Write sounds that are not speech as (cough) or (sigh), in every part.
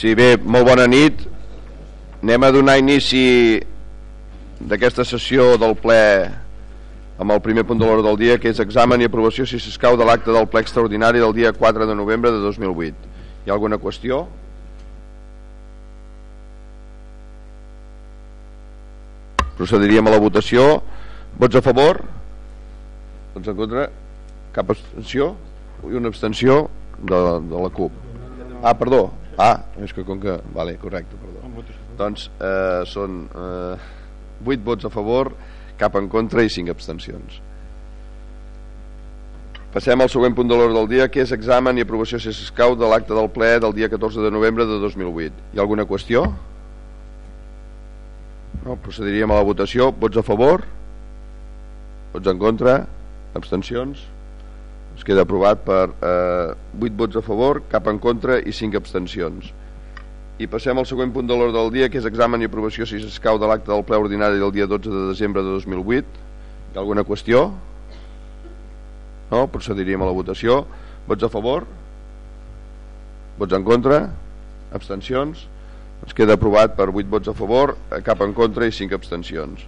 Sí, bé, molt bona nit. Anem a donar inici d'aquesta sessió del ple amb el primer punt de l'hora del dia, que és examen i aprovació, si s'escau, de l'acte del ple extraordinari del dia 4 de novembre de 2008. Hi ha alguna qüestió? Procediríem a la votació. Vots a favor? Vots en contra? Cap abstenció? I una abstenció de, de la CUP. Ah, perdó. Ah, és que com que... Vale, correcte, perdó. Doncs eh, són eh, 8 vots a favor, cap en contra i 5 abstencions. Passem al següent punt de l'ordre del dia, que és examen i aprovació, si s'escau, de l'acte del ple del dia 14 de novembre de 2008. Hi ha alguna qüestió? No, procediríem a la votació. Vots a favor? Vots en contra? Abstencions? Es queda aprovat per eh, 8 vots a favor, cap en contra i 5 abstencions. I passem al següent punt de l'ordre del dia, que és examen i aprovació, si s'escau, de l'acte del ple ordinari del dia 12 de desembre de 2008. Hi ha alguna qüestió? No? Procediríem a la votació. Vots a favor? Vots en contra? Abstencions? Es queda aprovat per 8 vots a favor, cap en contra i 5 abstencions.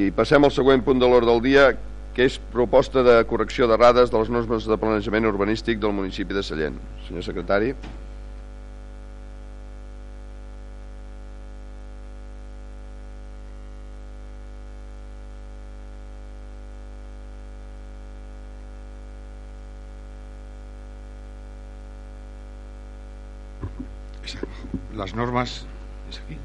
I passem al següent punt de l'ordre del dia, que és proposta de correcció d'errades de les normes de planejament urbanístic del municipi de Sallent. Senyor secretari. las normes és aquí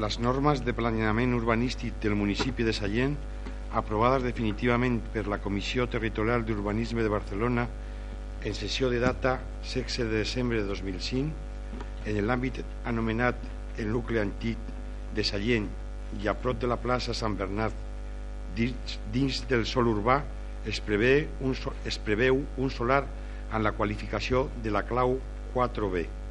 les normes de planeament urbanístic del municipi de Sallent aprovades definitivament per la Comissió Territorial d'Urbanisme de Barcelona en sessió de data 16 de desembre de 2005 en l'àmbit anomenat el nucli antic de Sallent i a prop de la plaça Sant Bernat dins, dins del sol urbà es preveu un, es preveu un solar en la qualificació de la clau 4B.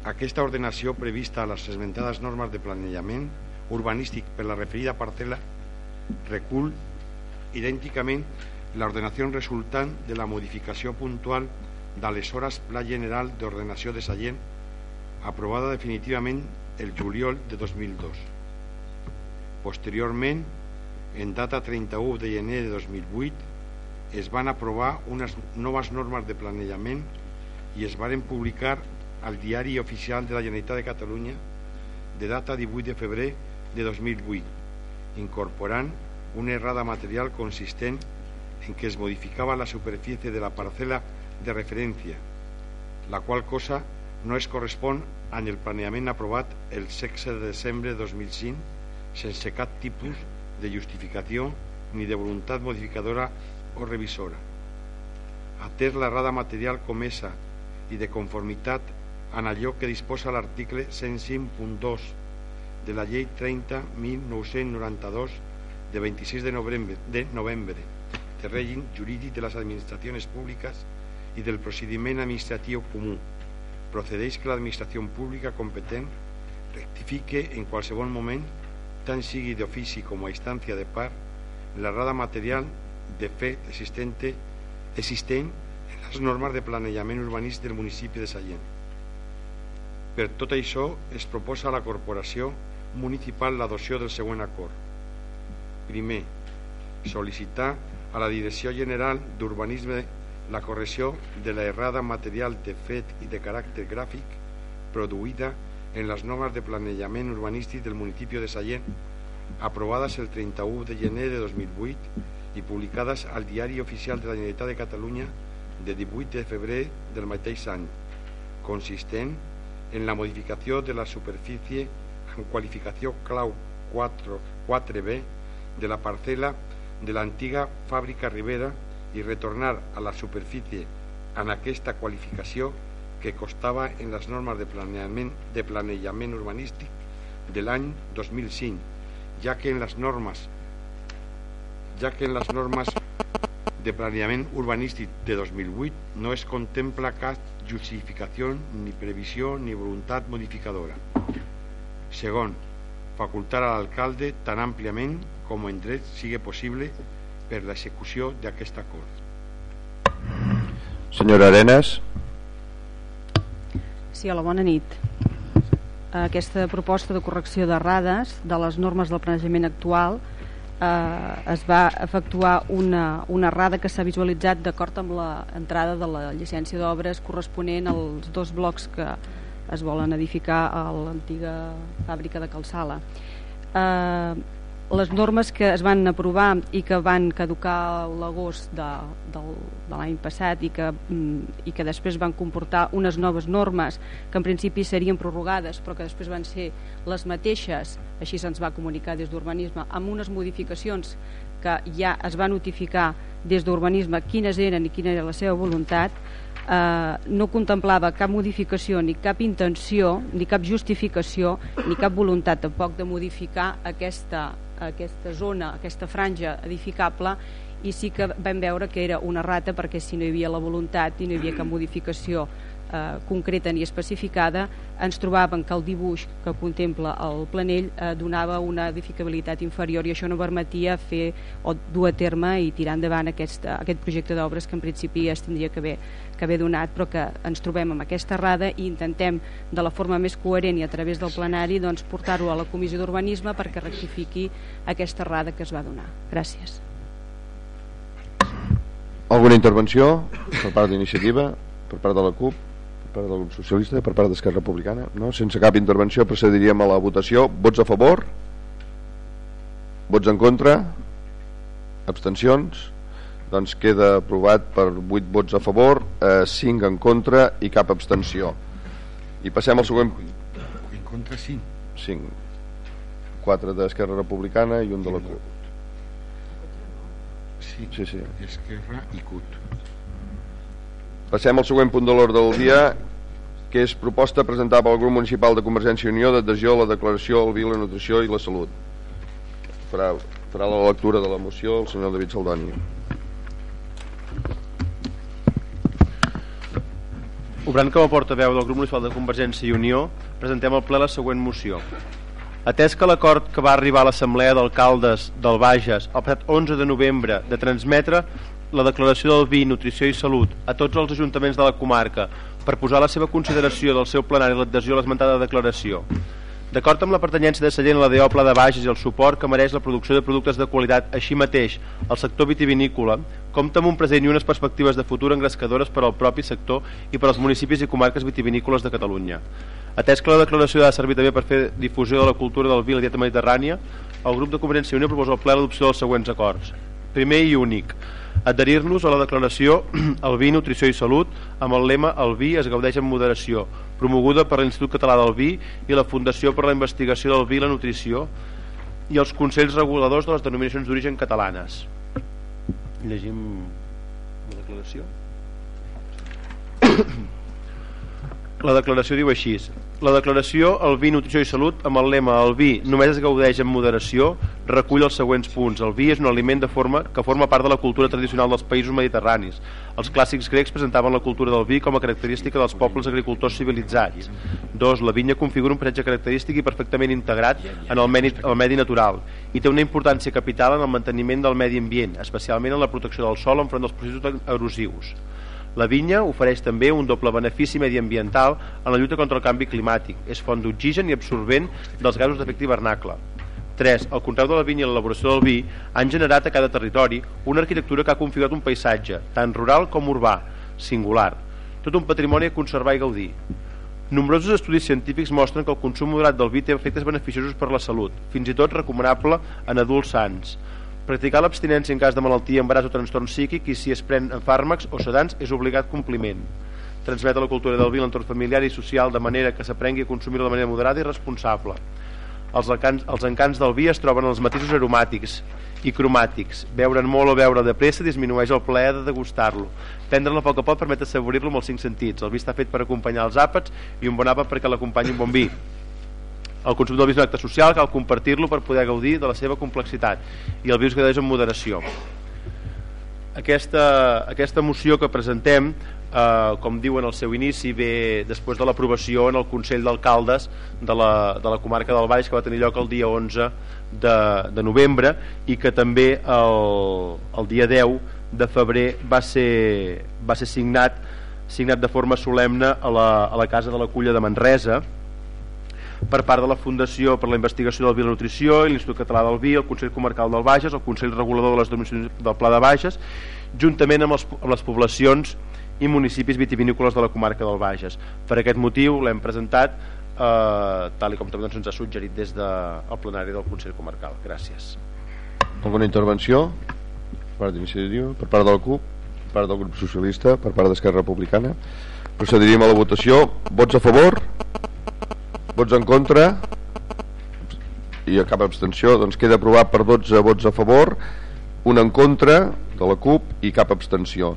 Aquesta ordenació prevista a les esmentades normes de planejament urbanístic per la referida parcel·la recull idènticament l'ordenació resultant de la modificació puntual d'aleshores Pla General d'Ordenació de Sallent aprovada definitivament el juliol de 2002. Posteriorment, en data 31 de gener de 2008, es van aprovar unes noves normes de planejament i es varen publicar al Diari Oficial de la Generalitat de Catalunya de data 18 de febrer de 2008, incorporant una errada material consistent en que es modificava la superfície de la parcel·la de referència, la qual cosa no es correspon amb el planeament aprovat el 16 de desembre de 2005 sense cap tipus de justificació ni de voluntat modificadora o revisora. Atès l'errada material comesa i de conformitat en allò que disposa l'article 105.2 de la llei 30.1992 de 26 de novembre, de novembre de règim jurídic de les administracions públiques i del procediment administratiu comú. Procedeix que l'administració pública competent rectifique en qualsevol moment, tant sigui d'ofici com a instància de part, l'errada material de fet existent les normes de planejament urbanístic del municipi de Sallent. Per tot això es proposa a la corporació municipal l'adopció del següent acord. Primer, sol·licitar a la Direcció General d'Urbanisme la correcció de la errada material de fet i de caràcter gràfic produïda en les normes de planejament urbanístic del municipi de Sallent aprovades el 31 de gener de 2008 i publicades al Diari Oficial de la Generalitat de Catalunya de 18 de febrer del mateix any, consistent en la modificació de la superfície en qualificació clau 4, 4B de la parcel·la de l'antiga fàbrica Rivera i retornar a la superfície en aquesta qualificació que costava en les normes de planejament, de planejament urbanístic de l'any 2005, ja que en les normes ja que en les normes de planeament urbanístic de 2008 no es contempla cap justificació ni previsió ni voluntat modificadora. Segon, facultar a l'alcalde tan àmpliament com en dret sigui possible per l'execució d'aquest acord. Senyora Arenas. Sí, hola, bona nit. Aquesta proposta de correcció d'errades de les normes del planejament actual eh, es va efectuar una, una errada que s'ha visualitzat d'acord amb l'entrada de la llicència d'obres corresponent als dos blocs que es volen edificar a l'antiga fàbrica de Calçala. Eh, les normes que es van aprovar i que van caducar l'agost de, de, de l'any passat i que, mm, i que després van comportar unes noves normes que en principi serien prorrogades però que després van ser les mateixes, així se'ns va comunicar des d'Urbanisme, amb unes modificacions que ja es va notificar des d'Urbanisme quines eren i quina era la seva voluntat, eh, no contemplava cap modificació ni cap intenció ni cap justificació ni cap voluntat tampoc de modificar aquesta aquesta zona, aquesta franja edificable i sí que vam veure que era una rata perquè si no hi havia la voluntat i no hi havia cap modificació eh, concreta ni especificada ens trobàvem que el dibuix que contempla el planell eh, donava una edificabilitat inferior i això no permetia fer o dur a terme i tirar endavant aquest, aquest projecte d'obres que en principi es tindria que haver, que haver donat però que ens trobem amb aquesta errada i intentem de la forma més coherent i a través del plenari doncs, portar-ho a la comissió d'urbanisme perquè rectifiqui aquesta errada que es va donar. Gràcies. Alguna intervenció per part d'iniciativa, per part de la CUP? Per part del grup socialista, per part d'Esquerra Republicana. No? sense cap intervenció procediríem a la votació. Vots a favor? Vots en contra? Abstencions? Doncs queda aprovat per 8 vots a favor eh, 5 en contra i cap abstenció. I passem al següent en contra 5 5 4 d'Esquerra Republicana i un de la CUP sí, sí, sí. Esquerra i CUT Passem al següent punt de l'ordre del dia, que és proposta presentada pel grup municipal de Convergència i Unió d'adhesió a la declaració al vi, la nutrició i la salut. Farà, farà la lectura de la moció el senyor David Saldoni. Obrant com a portaveu del grup municipal de Convergència i Unió, presentem al ple la següent moció. Atès que l'acord que va arribar a l'Assemblea d'Alcaldes del Bages el passat 11 de novembre de transmetre la declaració del vi, nutrició i salut a tots els ajuntaments de la comarca per posar la seva consideració del seu plenari l'adhesió a l'esmentada declaració. D'acord amb la pertanyència de Sallent a la DO Pla de Bages i el suport que mereix la producció de productes de qualitat, així mateix el sector vitivinícola, compta amb un present i unes perspectives de futur engrescadores per al propi sector i per als municipis i comarques vitivinícoles de Catalunya. Atès que la declaració ha de servir també per fer difusió de la cultura del vi i la dieta mediterrània, el grup de Conferència i Unió proposa al ple l'adopció dels següents acords. Primer i únic, adherir-nos a la declaració (clears throat) El vi, nutrició i salut. Amb el lema El vi es gaudeix en moderació promoguda per l'Institut Català del Vi i la Fundació per la Investigació del Vi i la Nutrició i els Consells Reguladors de les Denominacions d'Origen Catalanes. Llegim la declaració. (clears throat) La declaració diu així la declaració El vi, nutrició i salut amb el lema El vi només es gaudeix en moderació recull els següents punts. El vi és un aliment de forma que forma part de la cultura tradicional dels països mediterranis. Els clàssics grecs presentaven la cultura del vi com a característica dels pobles agricultors civilitzats. Dos, la vinya configura un paratge característic i perfectament integrat en el medi, el medi natural i té una importància capital en el manteniment del medi ambient, especialment en la protecció del sol enfront dels processos erosius. La vinya ofereix també un doble benefici mediambiental en la lluita contra el canvi climàtic. És font d'oxigen i absorbent dels gasos d'efecte hivernacle. 3. El conreu de la vinya i l'elaboració del vi han generat a cada territori una arquitectura que ha configurat un paisatge, tant rural com urbà, singular. Tot un patrimoni a conservar i gaudir. Nombrosos estudis científics mostren que el consum moderat del vi té efectes beneficiosos per la salut, fins i tot recomanable en adults sants. Practicar l'abstinència en cas de malaltia, embaràs o trastorn psíquic i si es pren fàrmacs o sedants és obligat compliment. Transmetre la cultura del vi l'entorn familiar i social de manera que s'aprengui a consumir-lo de manera moderada i responsable. Els encants, els encants del vi es troben en els matisos aromàtics i cromàtics. Beure'n molt o beure de pressa disminueix el plaer de degustar-lo. Prendre'l a poc a poc permet assaborir-lo amb els cinc sentits. El vi està fet per acompanyar els àpats i un bon àpat perquè l'acompanyi un bon vi el consum del vi és un acte social, cal compartir-lo per poder gaudir de la seva complexitat i el vi es gaudeix en moderació. Aquesta, aquesta moció que presentem, eh, com diu en el seu inici, ve després de l'aprovació en el Consell d'Alcaldes de, la, de la comarca del Baix que va tenir lloc el dia 11 de, de novembre i que també el, el dia 10 de febrer va ser, va ser signat signat de forma solemne a la, a la Casa de la Culla de Manresa per part de la Fundació per la Investigació del Vi i la Nutrició i l'Institut Català del Vi, el Consell Comarcal del Bages, el Consell Regulador de les Dominacions del Pla de Bages, juntament amb, els, amb les poblacions i municipis vitivinícoles de la comarca del Bages. Per aquest motiu l'hem presentat eh, tal com també doncs, ens ha suggerit des del de, plenari del Consell Comarcal. Gràcies. Alguna intervenció? Per part d'iniciativa? Per part del CUP? Per part del grup socialista? Per part d'Esquerra Republicana? Procediríem a la votació. Vots a favor? Vots en contra? I cap abstenció. Doncs queda aprovat per 12 vots a favor, un en contra de la CUP i cap abstenció.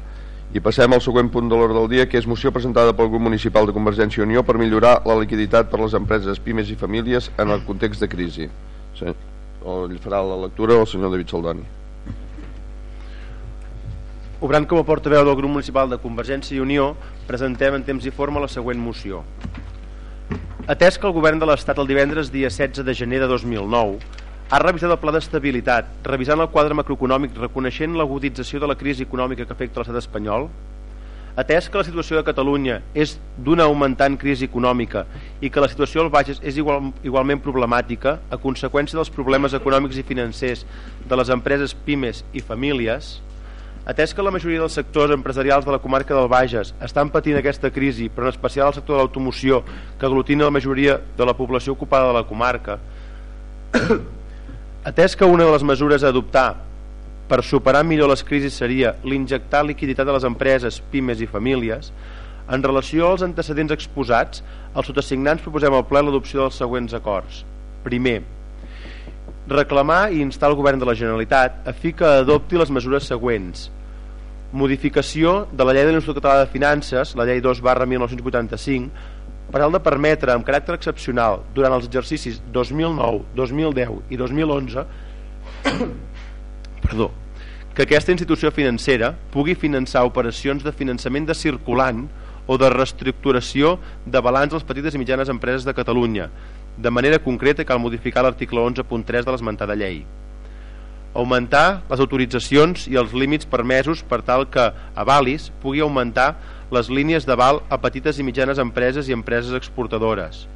I passem al següent punt de l'ordre del dia, que és moció presentada pel grup municipal de Convergència i Unió per millorar la liquiditat per les empreses, pimes i famílies en el context de crisi. O farà la lectura el senyor David Saldoni. Obrant com a portaveu del grup municipal de Convergència i Unió, presentem en temps i forma la següent moció. Atès que el govern de l'Estat el divendres dia 16 de gener de 2009 ha revisat el pla d'estabilitat, revisant el quadre macroeconòmic, reconeixent l'agudització de la crisi econòmica que afecta l'estat espanyol, atès que la situació de Catalunya és d'una augmentant crisi econòmica i que la situació al Bages és igual, igualment problemàtica a conseqüència dels problemes econòmics i financers de les empreses pimes i famílies, Atès que la majoria dels sectors empresarials de la comarca del Bages estan patint aquesta crisi, però en especial el sector de l'automoció, que aglutina la majoria de la població ocupada de la comarca, (coughs) atès que una de les mesures a adoptar per superar millor les crisis seria l'injectar liquiditat a les empreses, pimes i famílies, en relació als antecedents exposats, els sotassignants proposem al ple l'adopció dels següents acords. Primer, reclamar i instar el govern de la Generalitat a fi que adopti les mesures següents. Modificació de la llei de l'Institut Català de Finances la llei 2 barra 1985 per tal de permetre amb caràcter excepcional durant els exercicis 2009, 2010 i 2011 (coughs) perdó, que aquesta institució financera pugui finançar operacions de finançament de circulant o de reestructuració de balanç a les petites i mitjanes empreses de Catalunya de manera concreta cal modificar l'article 11.3 de l'esmentada llei. Augmentar les autoritzacions i els límits permesos per tal que Avalis pugui augmentar les línies d'aval a petites i mitjanes empreses i empreses exportadores.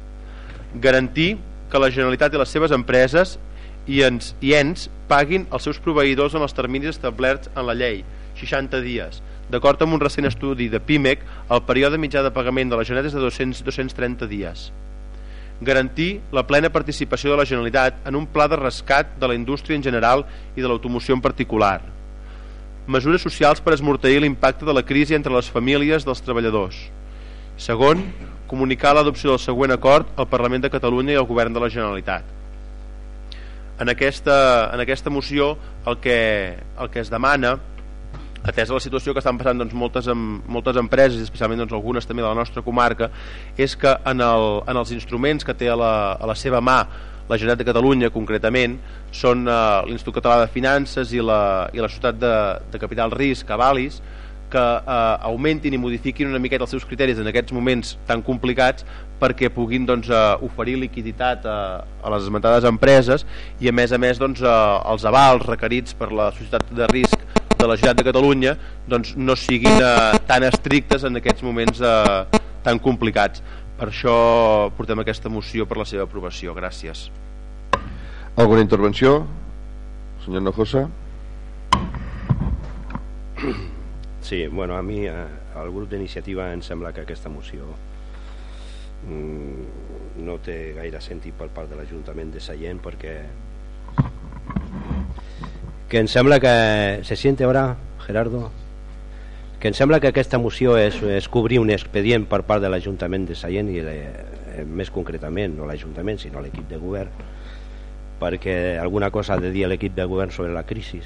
Garantir que la Generalitat i les seves empreses i ens, i ens paguin els seus proveïdors en els terminis establerts en la llei, 60 dies. D'acord amb un recent estudi de PIMEC, el període mitjà de pagament de la Generalitat és de 200, 230 dies garantir la plena participació de la Generalitat en un pla de rescat de la indústria en general i de l'automoció en particular. Mesures socials per esmorteir l'impacte de la crisi entre les famílies dels treballadors. Segon, comunicar l'adopció del següent acord al Parlament de Catalunya i al Govern de la Generalitat. En aquesta, en aquesta moció el que, el que es demana atesa la situació que estan passant doncs, moltes, moltes empreses, especialment doncs, algunes també de la nostra comarca, és que en, el, en els instruments que té a la, a la seva mà la Generalitat de Catalunya concretament són eh, l'Institut Català de Finances i la, i la Societat de, de Capital Risc, Avalis, que eh, augmentin i modifiquin una miqueta els seus criteris en aquests moments tan complicats perquè puguin doncs, eh, oferir liquiditat a, a les esmentades empreses i a més a més doncs, eh, els avals requerits per la societat de risc de la Generalitat de Catalunya doncs, no siguin eh, tan estrictes en aquests moments eh, tan complicats. Per això portem aquesta moció per la seva aprovació. Gràcies. Alguna intervenció? Senyor Nojosa? Sí, bueno, a mi, eh, al grup d'iniciativa, em sembla que aquesta moció mm, no té gaire sentit per part de l'Ajuntament de Sallent perquè que em sembla que se siente ara, Gerardo, que em sembla que aquesta moció és, és cobrir un expedient per part de l'Ajuntament de Sallent i le, eh, més concretament, no l'Ajuntament sinó l'equip de govern perquè alguna cosa ha de dir l'equip de govern sobre la crisi.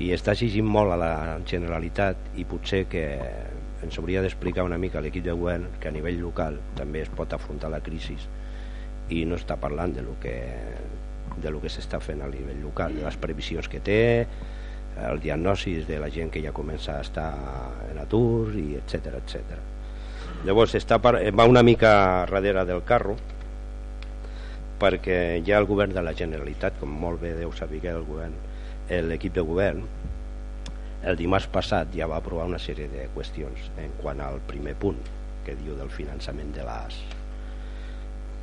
I està exigint molt a la Generalitat i potser que ens hauria d'explicar una mica l'equip de govern que a nivell local també es pot afrontar la crisi i no està parlant de lo que de lo que s'està fent a nivell local, de les previsions que té, el diagnosis de la gent que ja comença a estar en atur i etc etc. Llavors està per, va una mica darrere del carro perquè ja el govern de la Generalitat, com molt bé deu saber el govern, l'equip de govern, el dimarts passat ja va aprovar una sèrie de qüestions en quant al primer punt que diu del finançament de l'AS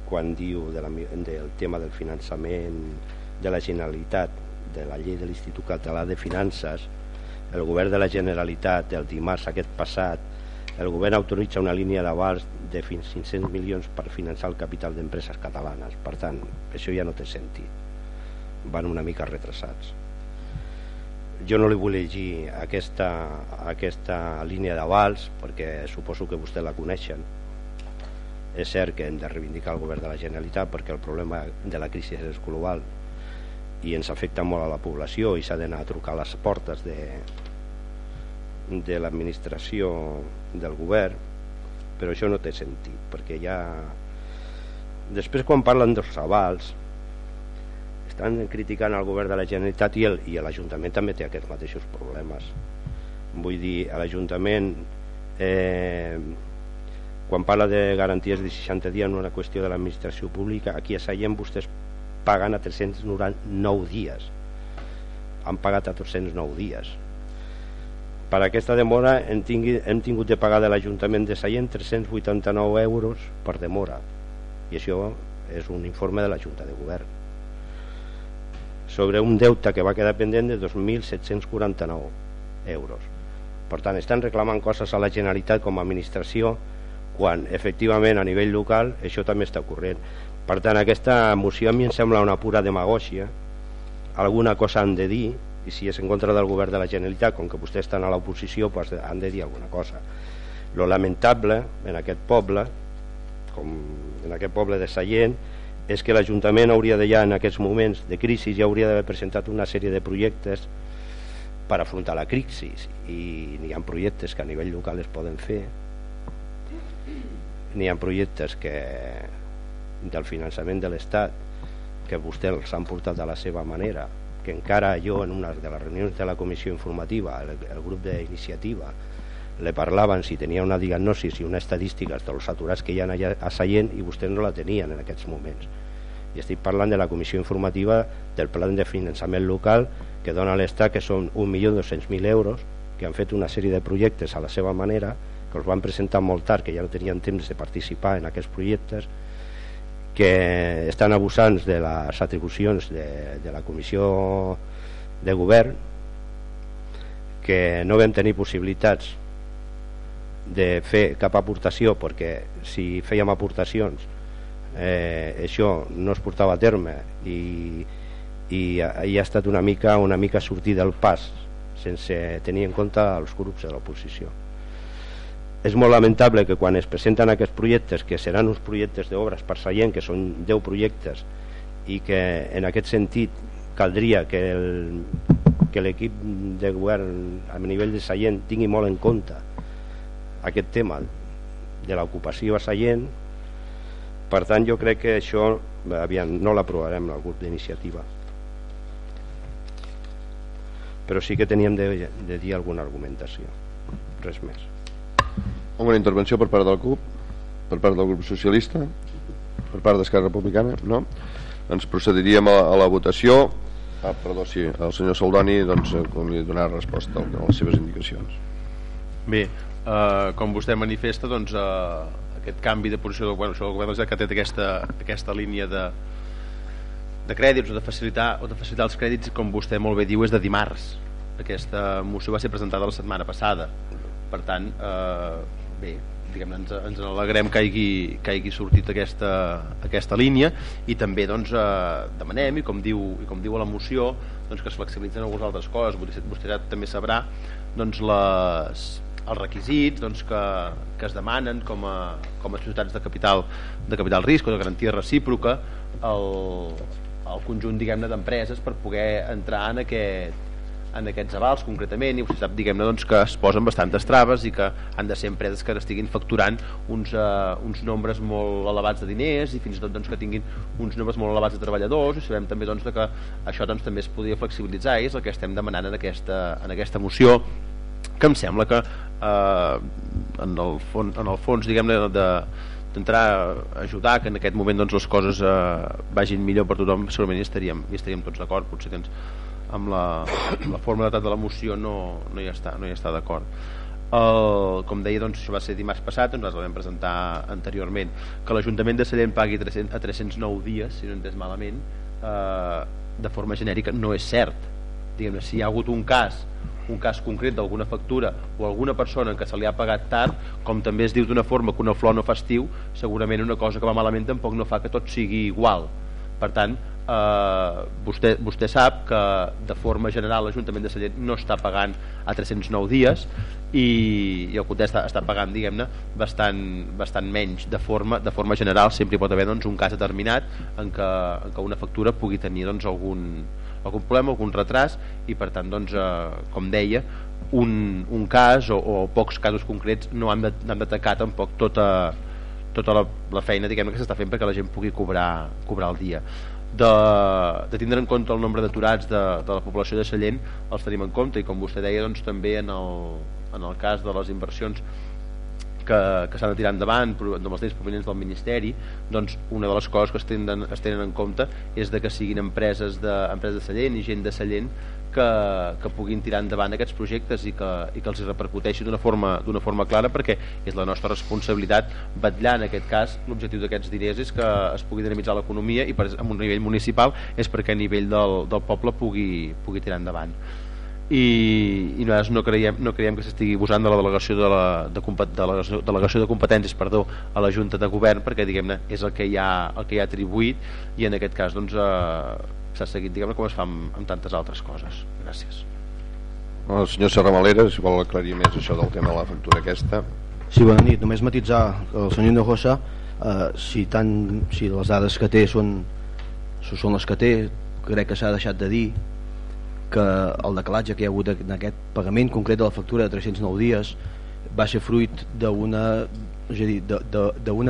quan diu de la, del tema del finançament de la Generalitat de la llei de l'Institut Català de Finances el govern de la Generalitat el dimarts aquest passat el govern autoritza una línia d'avals de fins 500 milions per finançar el capital d'empreses catalanes. Per tant, això ja no té sentit. Van una mica retrasats. Jo no li vull llegir aquesta, aquesta línia d'avals perquè suposo que vostè la coneixen és cert que hem de reivindicar el govern de la Generalitat perquè el problema de la crisi és global i ens afecta molt a la població i s'ha d'anar a trucar a les portes de, de l'administració del govern però això no té sentit perquè ja després quan parlen dels avals estan criticant el govern de la Generalitat i l'Ajuntament també té aquests mateixos problemes. Vull dir, a l'Ajuntament eh, quan parla de garanties de 60 dies en una qüestió de l'administració pública aquí a Sallent vostès paguen a 399 dies. Han pagat a 309 dies. Per aquesta demora hem, tingui, hem tingut de pagar de l'Ajuntament de Sallent 389 euros per demora. I això és un informe de la Junta de Govern. Sobre un deute que va quedar pendent de 2.749 euros. Per tant estan reclamant coses a la Generalitat com a administració quan efectivament a nivell local això també està ocorrent. Per tant aquesta moció a mi em sembla una pura demagògia. Alguna cosa han de dir i si és en contra del govern de la Generalitat com que vostès estan a l'oposició pues han de dir alguna cosa. Lo lamentable en aquest poble com en aquest poble de Sallent és que l'Ajuntament hauria de ja en aquests moments de crisi ja hauria d'haver presentat una sèrie de projectes per afrontar la crisi. I n'hi ha projectes que a nivell local es poden fer n'hi ha projectes que del finançament de l'Estat que vostès els han portat de la seva manera que encara jo en una de les reunions de la comissió informativa el, el grup d'iniciativa le parlaven si tenia una diagnosi i una estadística dels aturats que hi ha allà a Sallent i vostès no la tenien en aquests moments. I estic parlant de la comissió informativa del pla de finançament local que dona l'Estat que són 1.200.000 euros que han fet una sèrie de projectes a la seva manera que els van presentar molt tard, que ja no tenien temps de participar en aquests projectes, que estan abusant de les atribucions de, de la comissió de govern, que no vam tenir possibilitats de fer cap aportació perquè si fèiem aportacions eh, això no es portava a terme i, i, i ha estat una mica una mica sortir del pas sense tenir en compte els grups de l'oposició és molt lamentable que quan es presenten aquests projectes que seran uns projectes d'obres per Sallent que són 10 projectes i que en aquest sentit caldria que l'equip de govern a nivell de Sallent tingui molt en compte aquest tema de l'ocupació a Sallent. Per tant jo crec que això aviam, no l'aprovarem el grup d'iniciativa. Però sí que teníem de, de dir alguna argumentació. Res més alguna intervenció per part del CUP? Per part del grup socialista? Per part d'Esquerra Republicana? No? Doncs procediríem a, a la votació. Ah, perdó, sí, el senyor Saldoni doncs, eh, li donarà resposta a les seves indicacions. Bé, eh, com vostè manifesta, doncs, eh, aquest canvi de posició del, bueno, això del govern que té aquesta, aquesta línia de, de crèdits o de, facilitar, o de facilitar els crèdits, com vostè molt bé diu, és de dimarts. Aquesta moció va ser presentada la setmana passada. Per tant, eh, bé, diguem ens, ens alegrem que hagi, que hagi sortit aquesta, aquesta línia i també doncs, eh, demanem, i com, diu, i com diu a la moció, doncs, que es flexibilitzen algunes altres coses. Vostè, vostè també sabrà doncs, les, els requisits doncs, que, que es demanen com a, com a societats de capital, de capital risc o de garantia recíproca el, el conjunt d'empreses per poder entrar en aquest, en aquests avals concretament i vostè sap diguem-ne doncs, que es posen bastantes traves i que han de ser empreses que estiguin facturant uns, uh, uns nombres molt elevats de diners i fins i tot doncs, que tinguin uns nombres molt elevats de treballadors. I sabem també doncs, que això doncs, també es podria flexibilitzar i és el que estem demanant en aquesta, en aquesta moció que em sembla que eh, en, el fons, en el fons diguem-ne de, a ajudar que en aquest moment doncs, les coses eh, vagin millor per tothom segurament hi estaríem, hi estaríem tots d'acord. Potser que ens, amb la, la forma de la moció no, no hi està, no hi està d'acord. El, com deia doncs, això va ser dimarts passat doncs el vam presentar anteriorment. Que l'Ajuntament de Sallent pagui 300, a 309 dies si no entès malament eh, de forma genèrica no és cert. Diguem si hi ha hagut un cas un cas concret d'alguna factura o alguna persona que se li ha pagat tard com també es diu d'una forma que una flor no fa estiu segurament una cosa que va malament tampoc no fa que tot sigui igual. Per tant eh, vostè, vostè sap que de forma general l'Ajuntament de Sallent no està pagant a 309 dies i, i el CUTE està, està pagant diguem-ne bastant, bastant menys. De forma, de forma general sempre hi pot haver doncs, un cas determinat en què, en què una factura pugui tenir doncs, algun, algun problema, algun retras i per tant doncs, eh, com deia un, un cas o, o pocs casos concrets no han d'atacar tampoc tota, tota la, la feina diguem que s'està fent perquè la gent pugui cobrar, cobrar el dia de, de tindre en compte el nombre d'aturats de, de la població de Sallent els tenim en compte i com vostè deia doncs, també en el, en el cas de les inversions que, que s'han de tirar endavant amb els temps provenents del Ministeri doncs una de les coses que es tenen, es tenen en compte és de que siguin empreses de, empreses de Sallent i gent de Sallent que, que puguin tirar endavant aquests projectes i que, i que els repercuteixi d'una forma, forma clara perquè és la nostra responsabilitat vetllar en aquest cas. L'objectiu d'aquests diners és que es pugui dinamitzar l'economia i per, a un nivell municipal és perquè a nivell del, del poble pugui, pugui tirar endavant. I, i nosaltres no creiem, no creiem que s'estigui abusant de la delegació de, la, de, de la delegació de competències perdó, a la Junta de Govern perquè diguem-ne és el que ha, el que hi ha atribuït i en aquest cas doncs, eh, s'ha seguit diguem com es fa amb, amb tantes altres coses. Gràcies. El senyor Serramalera si vol aclarir més això del tema de la factura aquesta. Sí, bona nit, només matitzar el senyor Hinojosa eh, si, tant, si les dades que té són, són les que té crec que s'ha deixat de dir que el decalatge que hi ha hagut en aquest pagament concret de la factura de 309 dies va ser fruit d'una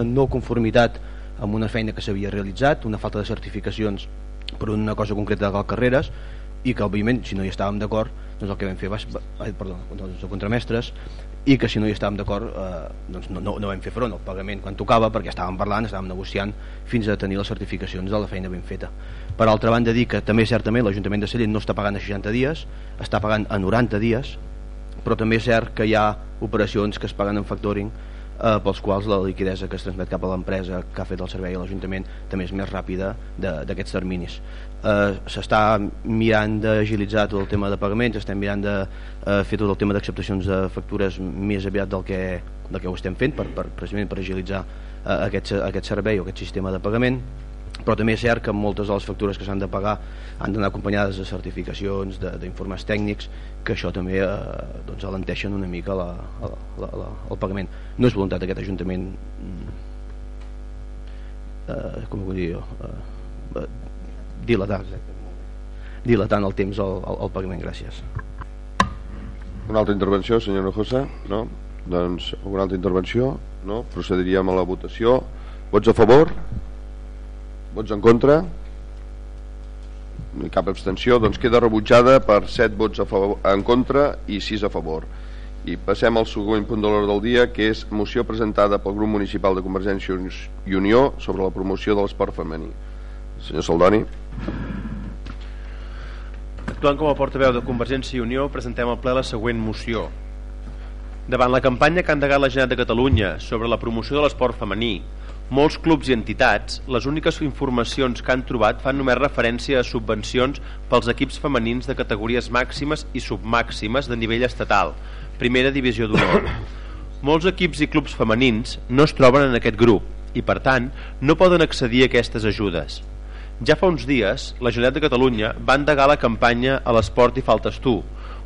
no conformitat amb una feina que s'havia realitzat, una falta de certificacions per una cosa concreta de carreres i que òbviament si no hi estàvem d'acord doncs el que vam fer va, ai, perdó, doncs, contramestres i que si no hi estàvem d'acord eh, doncs no, no, no vam fer front. Al pagament quan tocava perquè estàvem parlant, estàvem negociant fins a tenir les certificacions de la feina ben feta. Per altra banda dir que també certament l'Ajuntament de Sallent no està pagant a 60 dies està pagant a 90 dies però també és cert que hi ha operacions que es paguen en factoring eh, pels quals la liquidesa que es transmet cap a l'empresa que ha fet el servei a l'Ajuntament també és més ràpida d'aquests terminis. Eh, s'està mirant d'agilitzar tot el tema de pagaments estem mirant de eh, fer tot el tema d'acceptacions de factures més aviat del que, del que ho estem fent per, per, precisament per agilitzar eh, aquest, aquest servei o aquest sistema de pagament però també és cert que moltes de les factures que s'han de pagar han d'anar acompanyades de certificacions, d'informes tècnics, que això també eh, doncs alenteixen una mica la, la, la, la, el pagament. No és voluntat d'aquest Ajuntament mm, eh, com ho dir jo, eh, dilatar, dilatant el temps al, al, al pagament. Gràcies. Una altra intervenció, senyor Nojosa? No? Doncs alguna altra intervenció? No? Procediríem a la votació. Vots a favor? Vots en contra? Cap abstenció. Doncs queda rebutjada per 7 vots a favor, en contra i 6 a favor. I passem al següent punt de l'hora del dia, que és moció presentada pel grup municipal de Convergència i Unió sobre la promoció de l'esport femení. Senyor Saldoni. Actuant com a portaveu de Convergència i Unió, presentem al ple la següent moció. Davant la campanya que ha endegat la Generalitat de Catalunya sobre la promoció de l'esport femení, molts clubs i entitats, les úniques informacions que han trobat fan només referència a subvencions pels equips femenins de categories màximes i submàximes de nivell estatal, primera divisió d'honor. Molts equips i clubs femenins no es troben en aquest grup i, per tant, no poden accedir a aquestes ajudes. Ja fa uns dies, la Generalitat de Catalunya va endegar la campanya A l'esport i faltes tu,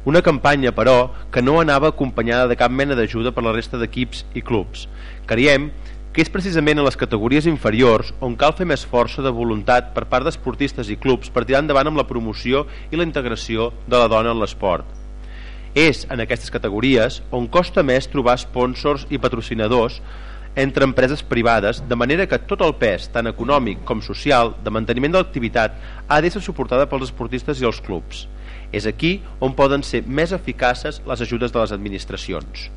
una campanya, però, que no anava acompanyada de cap mena d'ajuda per la resta d'equips i clubs. Creiem que és precisament en les categories inferiors on cal fer més força de voluntat per part d'esportistes i clubs per tirar endavant amb la promoció i la integració de la dona en l'esport. És en aquestes categories on costa més trobar sponsors i patrocinadors entre empreses privades, de manera que tot el pes, tant econòmic com social, de manteniment de l'activitat ha d'ésser suportada pels esportistes i els clubs. És aquí on poden ser més eficaces les ajudes de les administracions.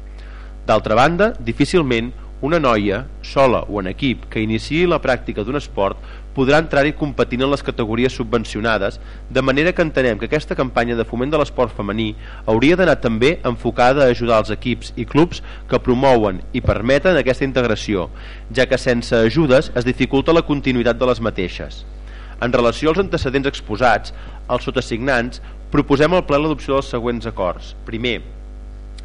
D'altra banda, difícilment una noia, sola o en equip, que iniciï la pràctica d'un esport podrà entrar-hi competint en les categories subvencionades, de manera que entenem que aquesta campanya de foment de l'esport femení hauria d'anar també enfocada a ajudar els equips i clubs que promouen i permeten aquesta integració, ja que sense ajudes es dificulta la continuïtat de les mateixes. En relació als antecedents exposats, els sotassignants proposem al ple l'adopció dels següents acords. Primer,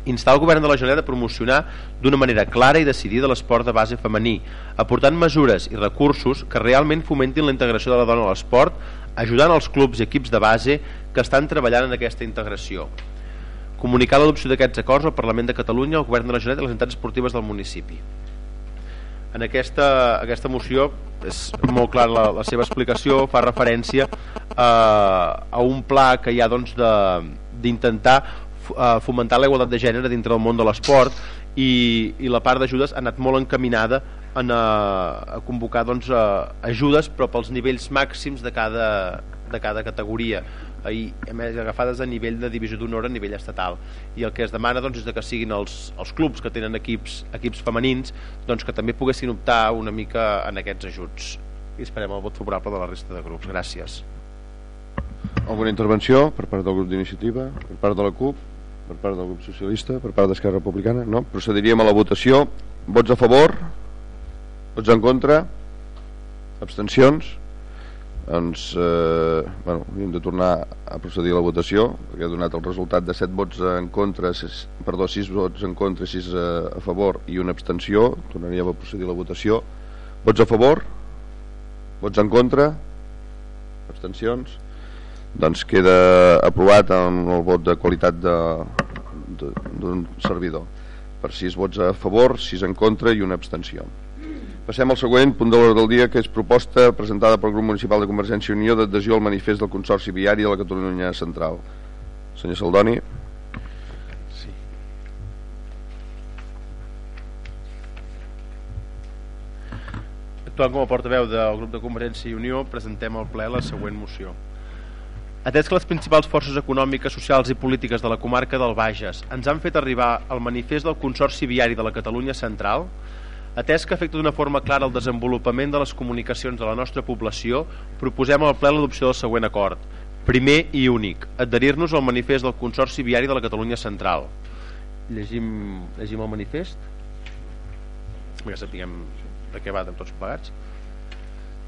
instar el govern de la Generalitat a promocionar d'una manera clara i decidida l'esport de base femení, aportant mesures i recursos que realment fomentin la integració de la dona a l'esport, ajudant els clubs i equips de base que estan treballant en aquesta integració. Comunicar l'adopció d'aquests acords al Parlament de Catalunya, al Govern de la Generalitat i les entitats esportives del municipi. En aquesta, aquesta moció és molt clara la, la seva explicació, fa referència a, a un pla que hi ha doncs, d'intentar eh, fomentar la igualtat de gènere dintre del món de l'esport i, i la part d'ajudes ha anat molt encaminada en a, a convocar doncs, a, ajudes però pels nivells màxims de cada, de cada categoria. I a més agafades a nivell de divisió d'honor a nivell estatal. I el que es demana doncs, és de que siguin els, els clubs que tenen equips, equips femenins doncs, que també poguessin optar una mica en aquests ajuts. I esperem el vot favorable de la resta de grups. Gràcies. Alguna intervenció per part del grup d'iniciativa? Per part de la CUP per part del grup socialista, per part d'Esquerra Republicana? No? procediríem a la votació. Vots a favor? Vots en contra? Abstencions? Doncs eh, bueno, hem de tornar a procedir a la votació perquè ha donat el resultat de 7 vots en contra 6, perdó, 6 vots en contra 6 a, a favor i una abstenció. Tornaríem a procedir a la votació. Vots a favor? Vots en contra? Abstencions doncs queda aprovat amb el vot de qualitat d'un servidor. Per 6 vots a favor, 6 en contra i una abstenció. Passem al següent punt de l'hora del dia que és proposta presentada pel grup municipal de Convergència i Unió d'adhesió al manifest del Consorci Viari de la Catalunya Central. Senyor Saldoni. Sí. actuant com a portaveu del grup de Convergència i Unió presentem al ple la següent moció Atès que les principals forces econòmiques, socials i polítiques de la comarca del Bages ens han fet arribar el manifest del Consorci Viari de la Catalunya Central, atès que afecta d'una forma clara el desenvolupament de les comunicacions de la nostra població, proposem al ple l'adopció del següent acord. Primer i únic, adherir-nos al manifest del Consorci Viari de la Catalunya Central. Llegim, llegim el manifest? Perquè sapiguem de què va de tots plegats.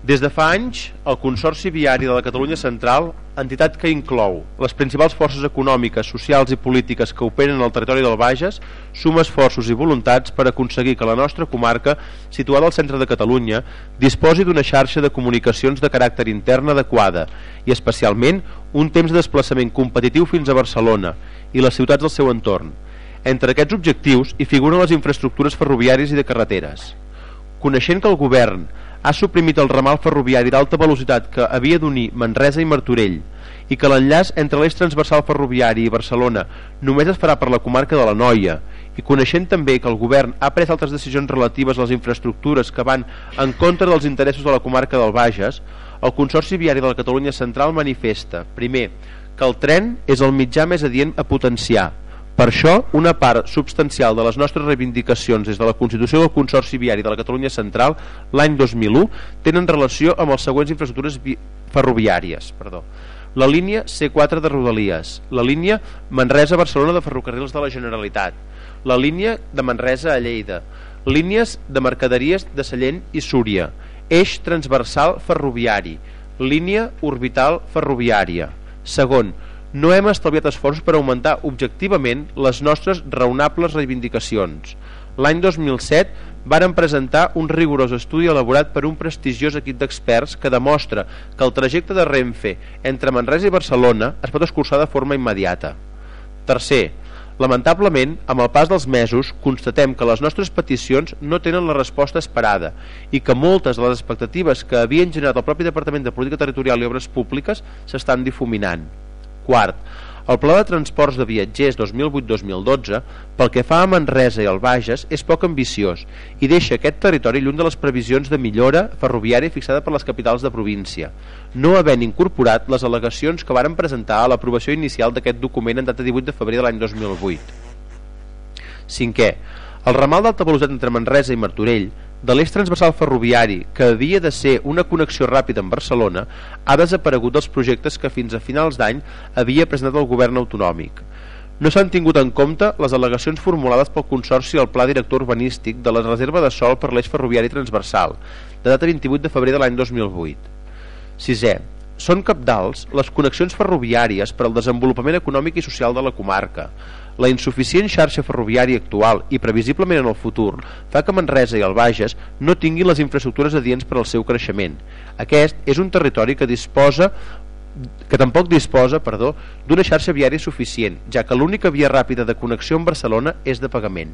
Des de fa anys, el Consorci Viari de la Catalunya Central, entitat que inclou les principals forces econòmiques, socials i polítiques que operen al territori del Bages, suma esforços i voluntats per aconseguir que la nostra comarca, situada al centre de Catalunya, disposi d'una xarxa de comunicacions de caràcter intern adequada i especialment un temps de desplaçament competitiu fins a Barcelona i les ciutats del seu entorn. Entre aquests objectius hi figuren les infraestructures ferroviàries i de carreteres. Coneixent que el govern ha suprimit el ramal ferroviari d'alta velocitat que havia d'unir Manresa i Martorell i que l'enllaç entre l'eix transversal ferroviari i Barcelona només es farà per la comarca de la Noia i coneixent també que el govern ha pres altres decisions relatives a les infraestructures que van en contra dels interessos de la comarca del Bages, el Consorci Viari de la Catalunya Central manifesta, primer, que el tren és el mitjà més adient a potenciar, per això, una part substancial de les nostres reivindicacions des de la Constitució del Consorci Viari de la Catalunya Central l'any 2001 tenen relació amb les següents infraestructures ferroviàries. Perdó. La línia C4 de Rodalies, la línia Manresa-Barcelona de Ferrocarrils de la Generalitat, la línia de Manresa a Lleida, línies de mercaderies de Sallent i Súria, eix transversal ferroviari, línia orbital ferroviària. Segon, no hem estalviat esforços per augmentar objectivament les nostres raonables reivindicacions. L'any 2007 varen presentar un rigorós estudi elaborat per un prestigiós equip d'experts que demostra que el trajecte de Renfe entre Manresa i Barcelona es pot escurçar de forma immediata. Tercer, lamentablement, amb el pas dels mesos, constatem que les nostres peticions no tenen la resposta esperada i que moltes de les expectatives que havien generat el propi Departament de Política Territorial i Obres Públiques s'estan difuminant. Quart, el Pla de Transports de Viatgers 2008-2012, pel que fa a Manresa i el Bages, és poc ambiciós i deixa aquest territori lluny de les previsions de millora ferroviària fixada per les capitals de província, no havent incorporat les al·legacions que varen presentar a l'aprovació inicial d'aquest document en data 18 de febrer de l'any 2008. Cinquè, El ramal d'alta velocitat entre Manresa i Martorell, de l'eix transversal ferroviari, que havia de ser una connexió ràpida amb Barcelona, ha desaparegut dels projectes que fins a finals d'any havia presentat el govern autonòmic. No s'han tingut en compte les al·legacions formulades pel Consorci al Pla Director Urbanístic de la Reserva de Sol per l'eix ferroviari transversal, de data 28 de febrer de l'any 2008. Sisè, són capdals les connexions ferroviàries per al desenvolupament econòmic i social de la comarca. La insuficient xarxa ferroviària actual i previsiblement en el futur fa que Manresa i el Bages no tinguin les infraestructures adients per al seu creixement. Aquest és un territori que disposa que tampoc disposa perdó d'una xarxa viària suficient, ja que l'única via ràpida de connexió amb Barcelona és de pagament.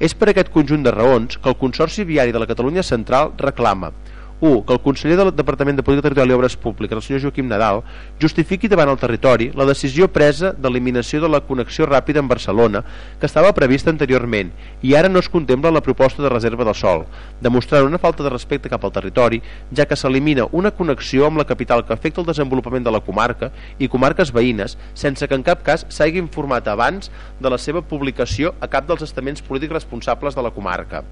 És per aquest conjunt de raons que el Consorci Viari de la Catalunya Central reclama 1. Que el conseller del Departament de Política Territorial i Obres Públiques, el senyor Joaquim Nadal, justifiqui davant el territori la decisió presa d'eliminació de la connexió ràpida amb Barcelona que estava prevista anteriorment i ara no es contempla la proposta de reserva del sol, demostrant una falta de respecte cap al territori, ja que s'elimina una connexió amb la capital que afecta el desenvolupament de la comarca i comarques veïnes, sense que en cap cas s'hagi informat abans de la seva publicació a cap dels estaments polítics responsables de la comarca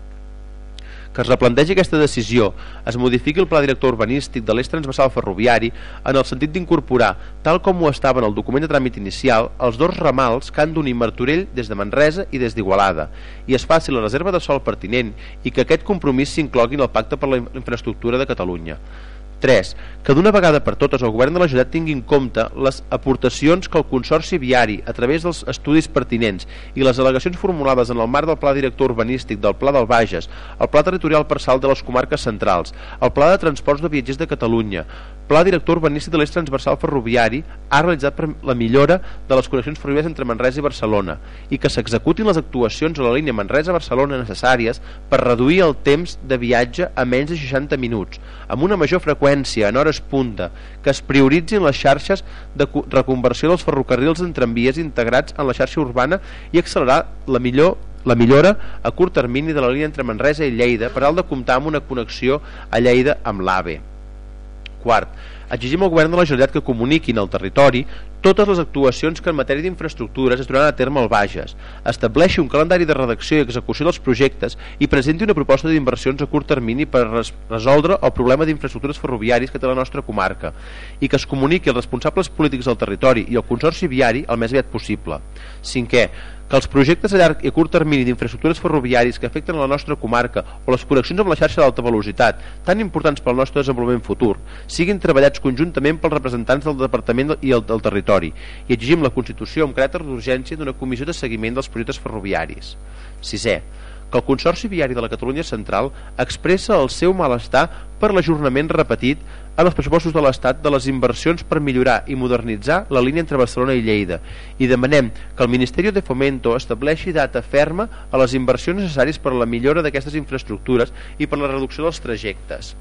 que es replantegi aquesta decisió, es modifiqui el pla director urbanístic de l'eix transversal ferroviari en el sentit d'incorporar, tal com ho estava en el document de tràmit inicial, els dos ramals que han d'unir Martorell des de Manresa i des d'Igualada, i es faci la reserva de sol pertinent i que aquest compromís s'inclogui en el Pacte per la Infraestructura de Catalunya. 3. Que d'una vegada per totes el govern de la Generalitat tingui en compte les aportacions que el Consorci Viari, a través dels estudis pertinents i les al·legacions formulades en el marc del Pla Director Urbanístic del Pla del Bages, el Pla Territorial Parcial de les Comarques Centrals, el Pla de Transports de Viatgers de Catalunya, Pla Director Urbanístic de l'Eix Transversal Ferroviari ha realitzat per la millora de les connexions ferroviàries entre Manresa i Barcelona i que s'executin les actuacions a la línia Manresa-Barcelona necessàries per reduir el temps de viatge a menys de 60 minuts, amb una major freqüència en hores punta, que es prioritzin les xarxes de reconversió dels ferrocarrils en tramvies integrats en la xarxa urbana i accelerar la millor la millora a curt termini de la línia entre Manresa i Lleida per alt de comptar amb una connexió a Lleida amb l'AVE. Quart, exigim al govern de la Generalitat que comuniquin al territori totes les actuacions que en matèria d'infraestructures es duran a terme al Bages, estableixi un calendari de redacció i execució dels projectes i presenti una proposta d'inversions a curt termini per res resoldre el problema d'infraestructures ferroviàries que té la nostra comarca i que es comuniqui als responsables polítics del territori i al Consorci Viari el més aviat possible. Cinquè, que els projectes a llarg i curt termini d'infraestructures ferroviàries que afecten la nostra comarca o les connexions amb la xarxa d'alta velocitat, tan importants pel nostre desenvolupament futur, siguin treballats conjuntament pels representants del Departament i el, del territori i exigim la constitució amb caràcter d'urgència d'una comissió de seguiment dels projectes ferroviaris. Sisè, que el Consorci Viari de la Catalunya Central expressa el seu malestar per l'ajornament repetit en els pressupostos de l'Estat de les inversions per millorar i modernitzar la línia entre Barcelona i Lleida i demanem que el Ministeri de Fomento estableixi data ferma a les inversions necessàries per a la millora d'aquestes infraestructures i per la reducció dels trajectes.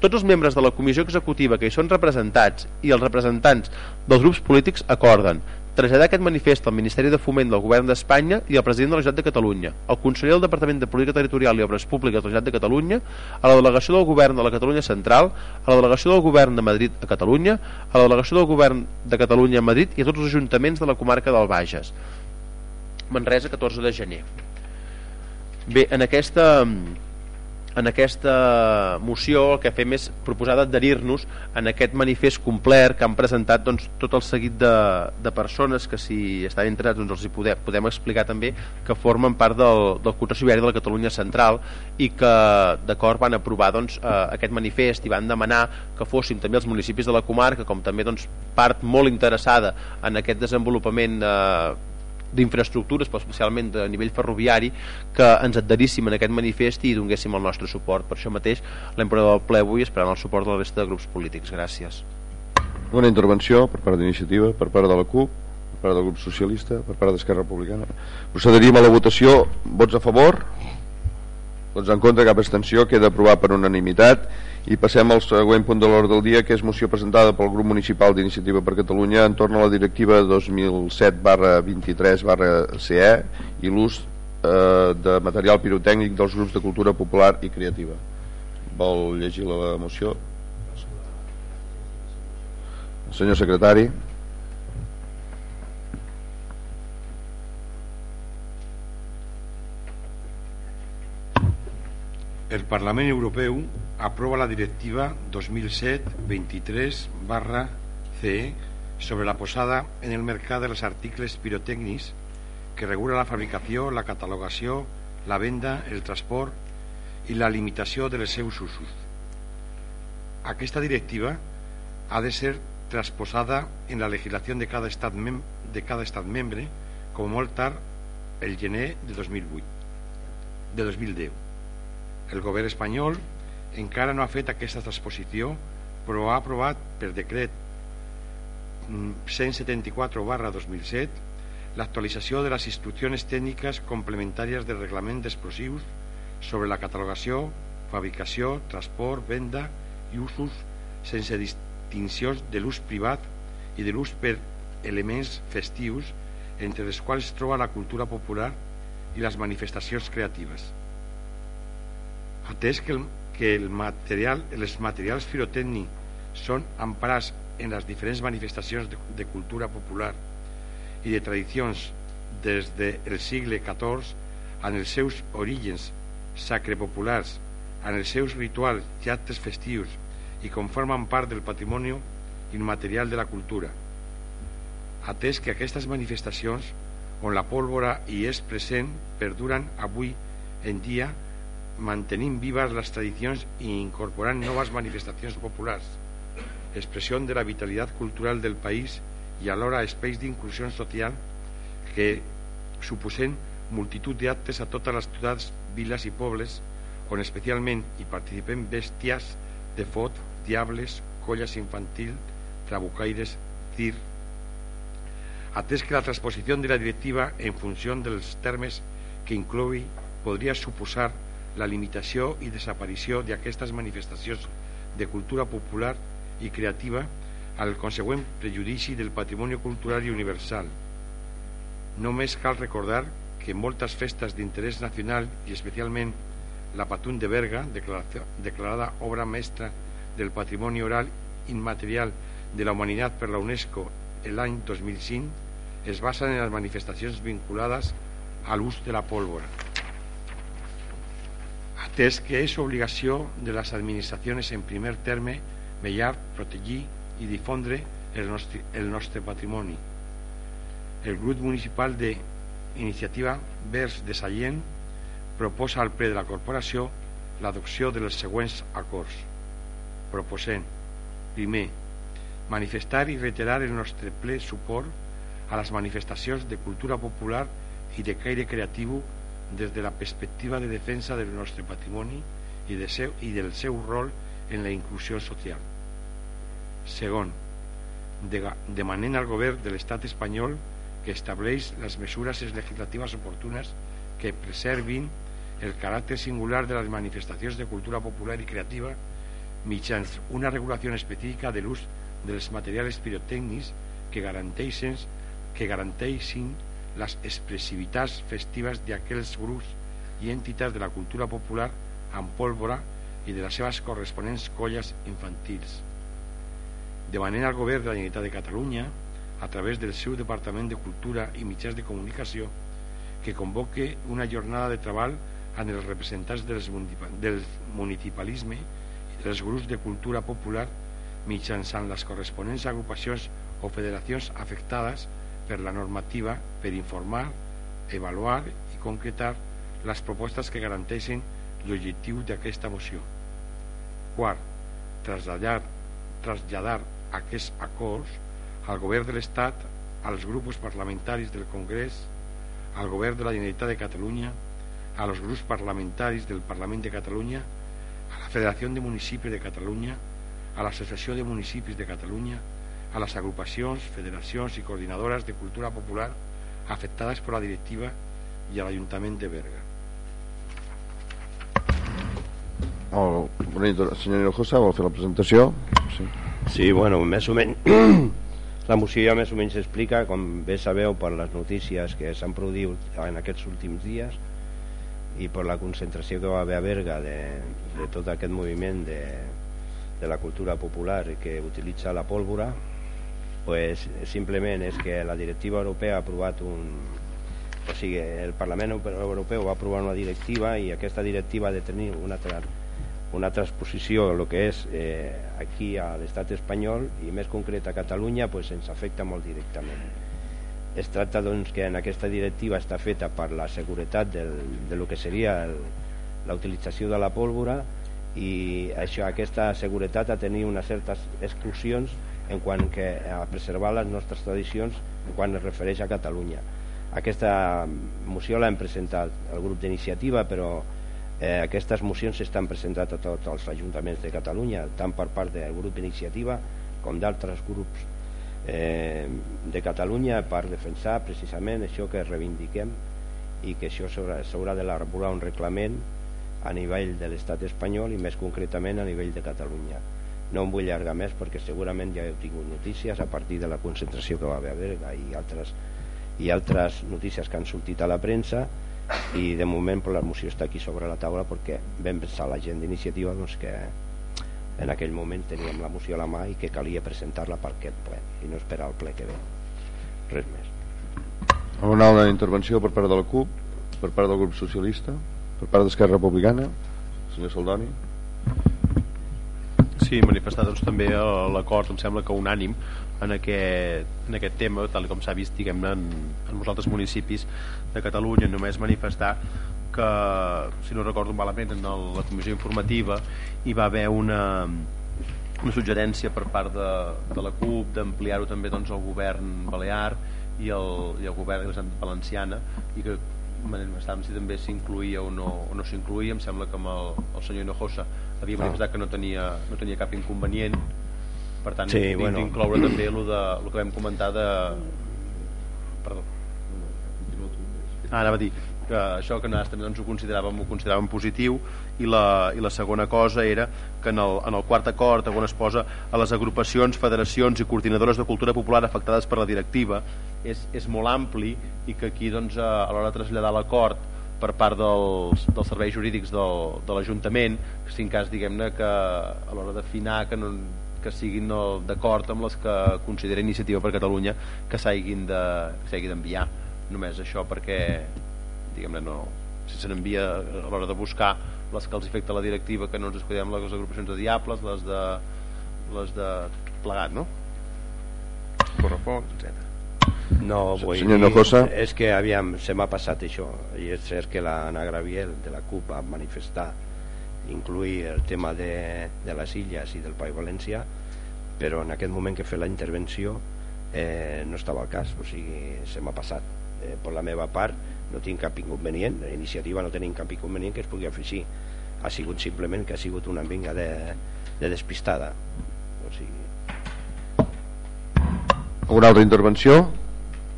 Tots els membres de la comissió executiva que hi són representats i els representants dels grups polítics acorden traslladar aquest manifest al Ministeri de Foment del Govern d'Espanya i al president de la Generalitat de Catalunya, al conseller del Departament de Política Territorial i Obres Públiques de la Generalitat de Catalunya, a la delegació del Govern de la Catalunya Central, a la delegació del Govern de Madrid a Catalunya, a la delegació del Govern de Catalunya a Madrid i a tots els ajuntaments de la comarca del Bages. Manresa, 14 de gener. Bé, en aquesta en aquesta moció el que fem és proposar d'adherir-nos en aquest manifest complet que han presentat doncs, tot el seguit de, de persones que si estan interessats doncs, els hi podem, podem explicar també que formen part del, del Consorci Viari de la Catalunya Central i que d'acord van aprovar doncs, eh, aquest manifest i van demanar que fossin també els municipis de la comarca com també doncs, part molt interessada en aquest desenvolupament eh, d'infraestructures, però especialment a nivell ferroviari, que ens adheríssim en aquest manifest i donéssim el nostre suport. Per això mateix l'hem al ple avui esperant el suport de la resta de grups polítics. Gràcies. Una intervenció per part d'iniciativa, per part de la CUP, per part del grup socialista, per part d'Esquerra Republicana. Procediríem a la votació. Vots a favor? Vots en contra, cap extensió. Queda aprovat per unanimitat i passem al següent punt de l'ordre del dia que és moció presentada pel grup municipal d'iniciativa per Catalunya entorn a la directiva 2007 barra 23 barra CE i l'ús eh, de material pirotècnic dels grups de cultura popular i creativa. Vol llegir la moció? Senyor secretari. El Parlament Europeu aprova la directiva 2007-23 barra CE sobre la posada en el mercat dels articles pirotècnics que regula la fabricació, la catalogació, la venda, el transport i la limitació dels seus usos. Aquesta directiva ha de ser transposada en la legislació de cada estat, mem de cada estat membre com molt tard el gener de 2008 de 2010 el govern espanyol encara no ha fet aquesta transposició però ha aprovat per decret 174 barra 2007 l'actualització de les instruccions tècniques complementàries del reglament d'explosius sobre la catalogació, fabricació, transport, venda i usos sense distincions de l'ús privat i de l'ús per elements festius entre les quals es troba la cultura popular i les manifestacions creatives. Atès que, el, que el material, els materials pirotècnics són emprats en les diferents manifestacions de, de cultura popular i de tradicions des del segle XIV en els seus orígens sacrepopulars, en els seus rituals i actes festius i conformen part del patrimoni immaterial de la cultura. Atès que aquestes manifestacions, on la pólvora hi és present, perduren avui en dia mantenint vives les tradicions i incorporant noves manifestacions populars, expressió de la vitalitat cultural del país i alhora espais d'inclusió social que suposen multitud d'actes a totes les ciutats, viles i pobles on especialment hi participen bèsties de fot, diables, colles infantil, trabucaires, tir. Atès que la transposició de la directiva en funció dels termes que inclogui podria suposar la limitació i desaparició d'aquestes manifestacions de cultura popular i creativa al consegüent prejudici del patrimoni cultural i universal. Només cal recordar que moltes festes d'interès nacional i especialment la Patun de Berga, declarada obra mestra del patrimoni oral immaterial de la humanitat per la UNESCO l'any 2005, es basen en les manifestacions vinculades a l'ús de la pólvora atès que és obligació de les administracions en primer terme vetllar, protegir i difondre el nostre, el nostre patrimoni. El grup municipal d'iniciativa Vers de Sallent proposa al ple de la corporació l'adopció dels següents acords. Proposem, primer, manifestar i reiterar el nostre ple suport a les manifestacions de cultura popular i de caire creatiu des de la perspectiva de defensa del nostre patrimoni i, de seu, i del seu rol en la inclusió social. Segon, de, demanem al govern de l'estat espanyol que estableix les mesures legislatives oportunes que preservin el caràcter singular de les manifestacions de cultura popular i creativa mitjans una regulació específica de l'ús dels materials pirotècnics que garanteixin, que garanteixin les expressivitats festives d'aquells grups i entitats de la cultura popular amb pólvora i de les seves corresponents colles infantils. Demanant al govern de la Generalitat de Catalunya, a través del seu Departament de Cultura i Mitjans de Comunicació, que convoque una jornada de treball amb els representants del municipalisme i dels grups de cultura popular mitjançant les corresponents agrupacions o federacions afectades per la normativa per informar, avaluar i concretar les propostes que garanteixen l'objectiu d'aquesta moció. Quart, traslladar, traslladar aquests acords al govern de l'Estat, als grups parlamentaris del Congrés, al govern de la Generalitat de Catalunya, a los grups parlamentaris del Parlament de Catalunya, a la Federació de Municipis de Catalunya, a l'Associació de Municipis de Catalunya, a les agrupacions, federacions i coordinadores de cultura popular afectades per la directiva i a l'Ajuntament de Berga. El, senyor Hinojosa vol fer la presentació? Sí. sí, bueno, (coughs) més o menys la moció ja més o menys explica com bé sabeu per les notícies que s'han produït en aquests últims dies i per la concentració que va haver a Berga de, de tot aquest moviment de, de la cultura popular que utilitza la pólvora pues simplement és que la directiva europea ha aprovat un, o sigui, el Parlament Europeu va aprovar una directiva i aquesta directiva ha de tenir una, tra una transposició el que és eh, aquí a l'estat espanyol i més concret a Catalunya pues, ens afecta molt directament. Es tracta doncs que en aquesta directiva està feta per la seguretat del, de lo que seria la utilització de la pólvora i això, aquesta seguretat ha tenir unes certes exclusions en quant que a preservar les nostres tradicions quan es refereix a Catalunya. Aquesta moció l'hem presentat al grup d'iniciativa, però eh, aquestes mocions s'estan presentat a tots els ajuntaments de Catalunya, tant per part del grup d'iniciativa com d'altres grups eh, de Catalunya per defensar precisament això que reivindiquem i que això s'haurà d'elaborar un reglament a nivell de l'estat espanyol i més concretament a nivell de Catalunya no em vull allargar més perquè segurament ja heu tingut notícies a partir de la concentració que va haver a Berga i altres, i altres notícies que han sortit a la premsa i de moment la moció està aquí sobre la taula perquè vam pensar la gent d'iniciativa doncs, que en aquell moment teníem la moció a la mà i que calia presentar-la per aquest ple i no esperar el ple que ve. Res més. Una altra intervenció per part de la CUP per part del grup socialista per part d'Esquerra Republicana senyor Saldoni Sí, manifestar doncs, també l'acord, em sembla que unànim en aquest, en aquest tema, tal com s'ha vist diguem en, en molts altres municipis de Catalunya, només manifestar que, si no recordo malament, en el, la comissió informativa hi va haver una, una suggerència per part de, de la CUP d'ampliar-ho també doncs, al govern balear i el, i el govern de la Valenciana i que manifestàvem si també s'incluïa o no, no s'incluïa em sembla que amb el, el senyor Hinojosa havia ah. manifestat que no tenia, no tenia cap inconvenient per tant sí, bueno. incloure també el, de, el que vam comentar de perdó ah, anava a dir que això que nosaltres també doncs, ho, consideràvem, ho consideràvem positiu i la, i la segona cosa era que en el, en el quart acord on es posa a les agrupacions, federacions i coordinadores de cultura popular afectades per la directiva és, és molt ampli i que aquí doncs, a, a l'hora de traslladar l'acord per part dels, dels serveis jurídics del, de l'Ajuntament, si en cas diguem-ne que a l'hora d'afinar que, no, que siguin d'acord amb les que considera Iniciativa per Catalunya que s'hagin d'enviar. De, Només això perquè diguem-ne no, si se n'envia a l'hora de buscar les que els afecta la directiva que no ens escuidem les agrupacions de diables les de, les de plegat no? correfoc, etc no, vull Senyor dir, Nojosa. és que aviam, se m'ha passat això i és cert que l'Anna Graviel de la CUP va manifestar incluir el tema de, de les illes i del País València però en aquest moment que fer la intervenció eh, no estava al cas o sigui, se m'ha passat. Eh, per la meva part no tinc cap inconvenient la iniciativa no tenim cap inconvenient que es pugui afegir. Ha sigut simplement que ha sigut una vinga de, de despistada. O sigui... Alguna altra intervenció?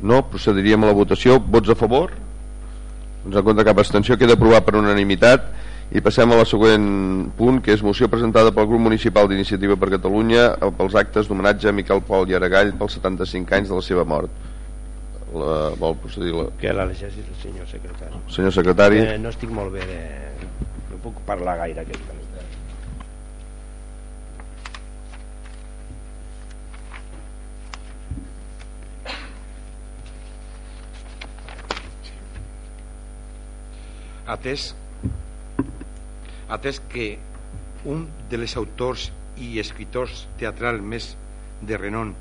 No? Procediríem a la votació. Vots a favor? Ens en compte cap abstenció. Queda aprovat per unanimitat. I passem a la següent punt, que és moció presentada pel grup municipal d'Iniciativa per Catalunya pels actes d'homenatge a Miquel Pol i Aragall pels 75 anys de la seva mort. La, vol procedir la... Que la llegeixi el senyor secretari. Senyor secretari. Eh, no estic molt bé, de... no puc parlar gaire aquesta nit. Atès, atès que un dels autors i escriptors teatrals més de renom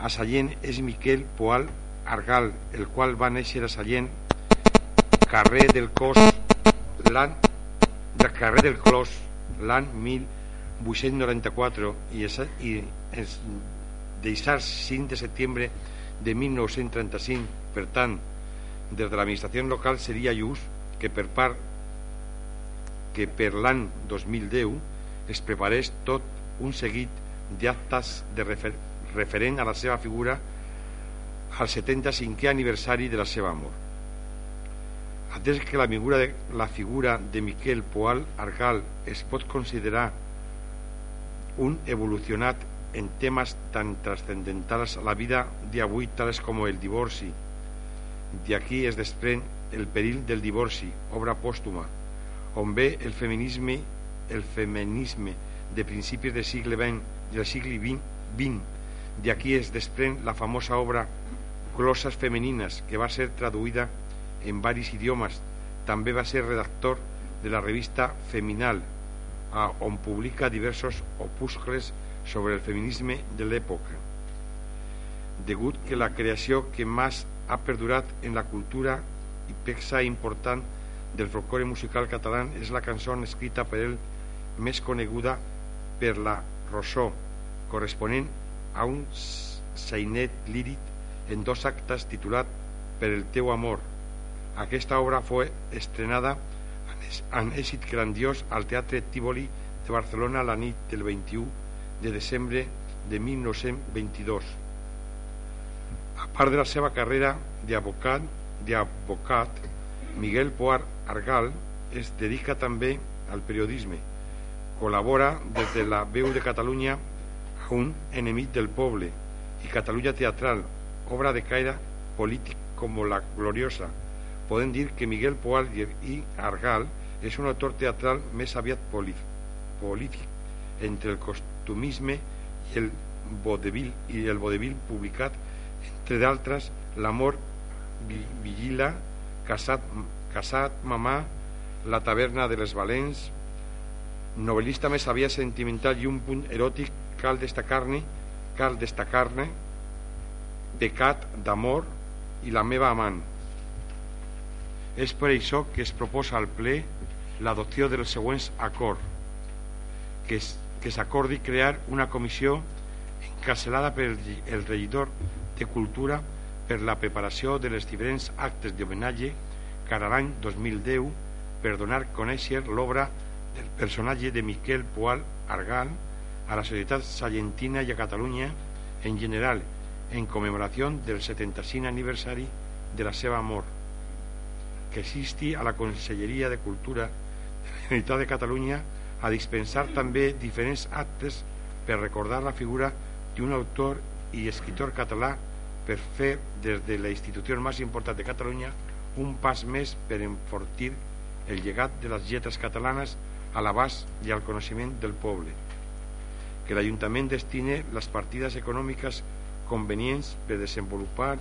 a Sallent és Miquel Poal Argal, el qual va néixer a Sallent carrer del Cos l'any del carrer del Clos l'any 1894 i és, i és deixar 5 de setembre de 1935 per tant des de l'administració local seria just que per part que per l'any 2010 es preparés tot un seguit d'actes de refer referent a la seva figura al 75è aniversari de la seva mort. Atès que la figura de, la figura de Miquel Poal Argal es pot considerar un evolucionat en temes tan trascendentals a la vida d'avui tales com el divorci. De aquí es desprèn el perill del divorci, obra pòstuma, on ve el feminisme, el feminisme de principis del segle XX, del segle XX. D'aquí es desprèn la famosa obra Glosas femenines, que va ser traduïda en varis idiomes. També va ser redactor de la revista Feminal, on publica diversos opuscles sobre el feminisme de l'època. Degut que la creació que més ha perdurat en la cultura i peça important del folclore musical català és la cançó escrita per ell més coneguda per la Rosó, corresponent a un sainet líric en dos actes titulat Per el teu amor. Aquesta obra fue estrenada amb èxit grandiós al Teatre Tívoli de Barcelona la nit del 21 de desembre de 1922. A part de la seva carrera d'advocat, d'advocat Miguel Poar Argal es dedica també al periodisme. Col·labora des de la veu de Catalunya a un enemic del poble i Catalunya Teatral, obra de caire polític com la gloriosa. Podem dir que Miguel Poal i Argal és un autor teatral més aviat polític entre el costumisme i el vodevil i el vodevil publicat entre d'altres L'amor vigila Casat, casat mamà La taverna de les Valents. Novel·lista més aviat sentimental i un punt eròtic cal destacar-ne cal destacar-ne pecat d'amor i la meva amant. És per això que es proposa al ple l'adopció dels següents acords que, es, que s'acordi crear una comissió encarcelada per el regidor de Cultura per la preparació de les diferents actes d'homenatge cara a l'any 2010 per donar a conèixer l'obra del personatge de Miquel Poal Argal a la societat sallentina i a Catalunya en general en commemoració del 75 aniversari de la seva mort que assisti a la Conselleria de Cultura de la Generalitat de Catalunya a dispensar també diferents actes per recordar la figura d'un autor i escritor català per fer des de la institució més important de Catalunya un pas més per enfortir el llegat de les lletres catalanes a l'abast i al coneixement del poble. Que l'Ajuntament destine les partides econòmiques convenients per desenvolupar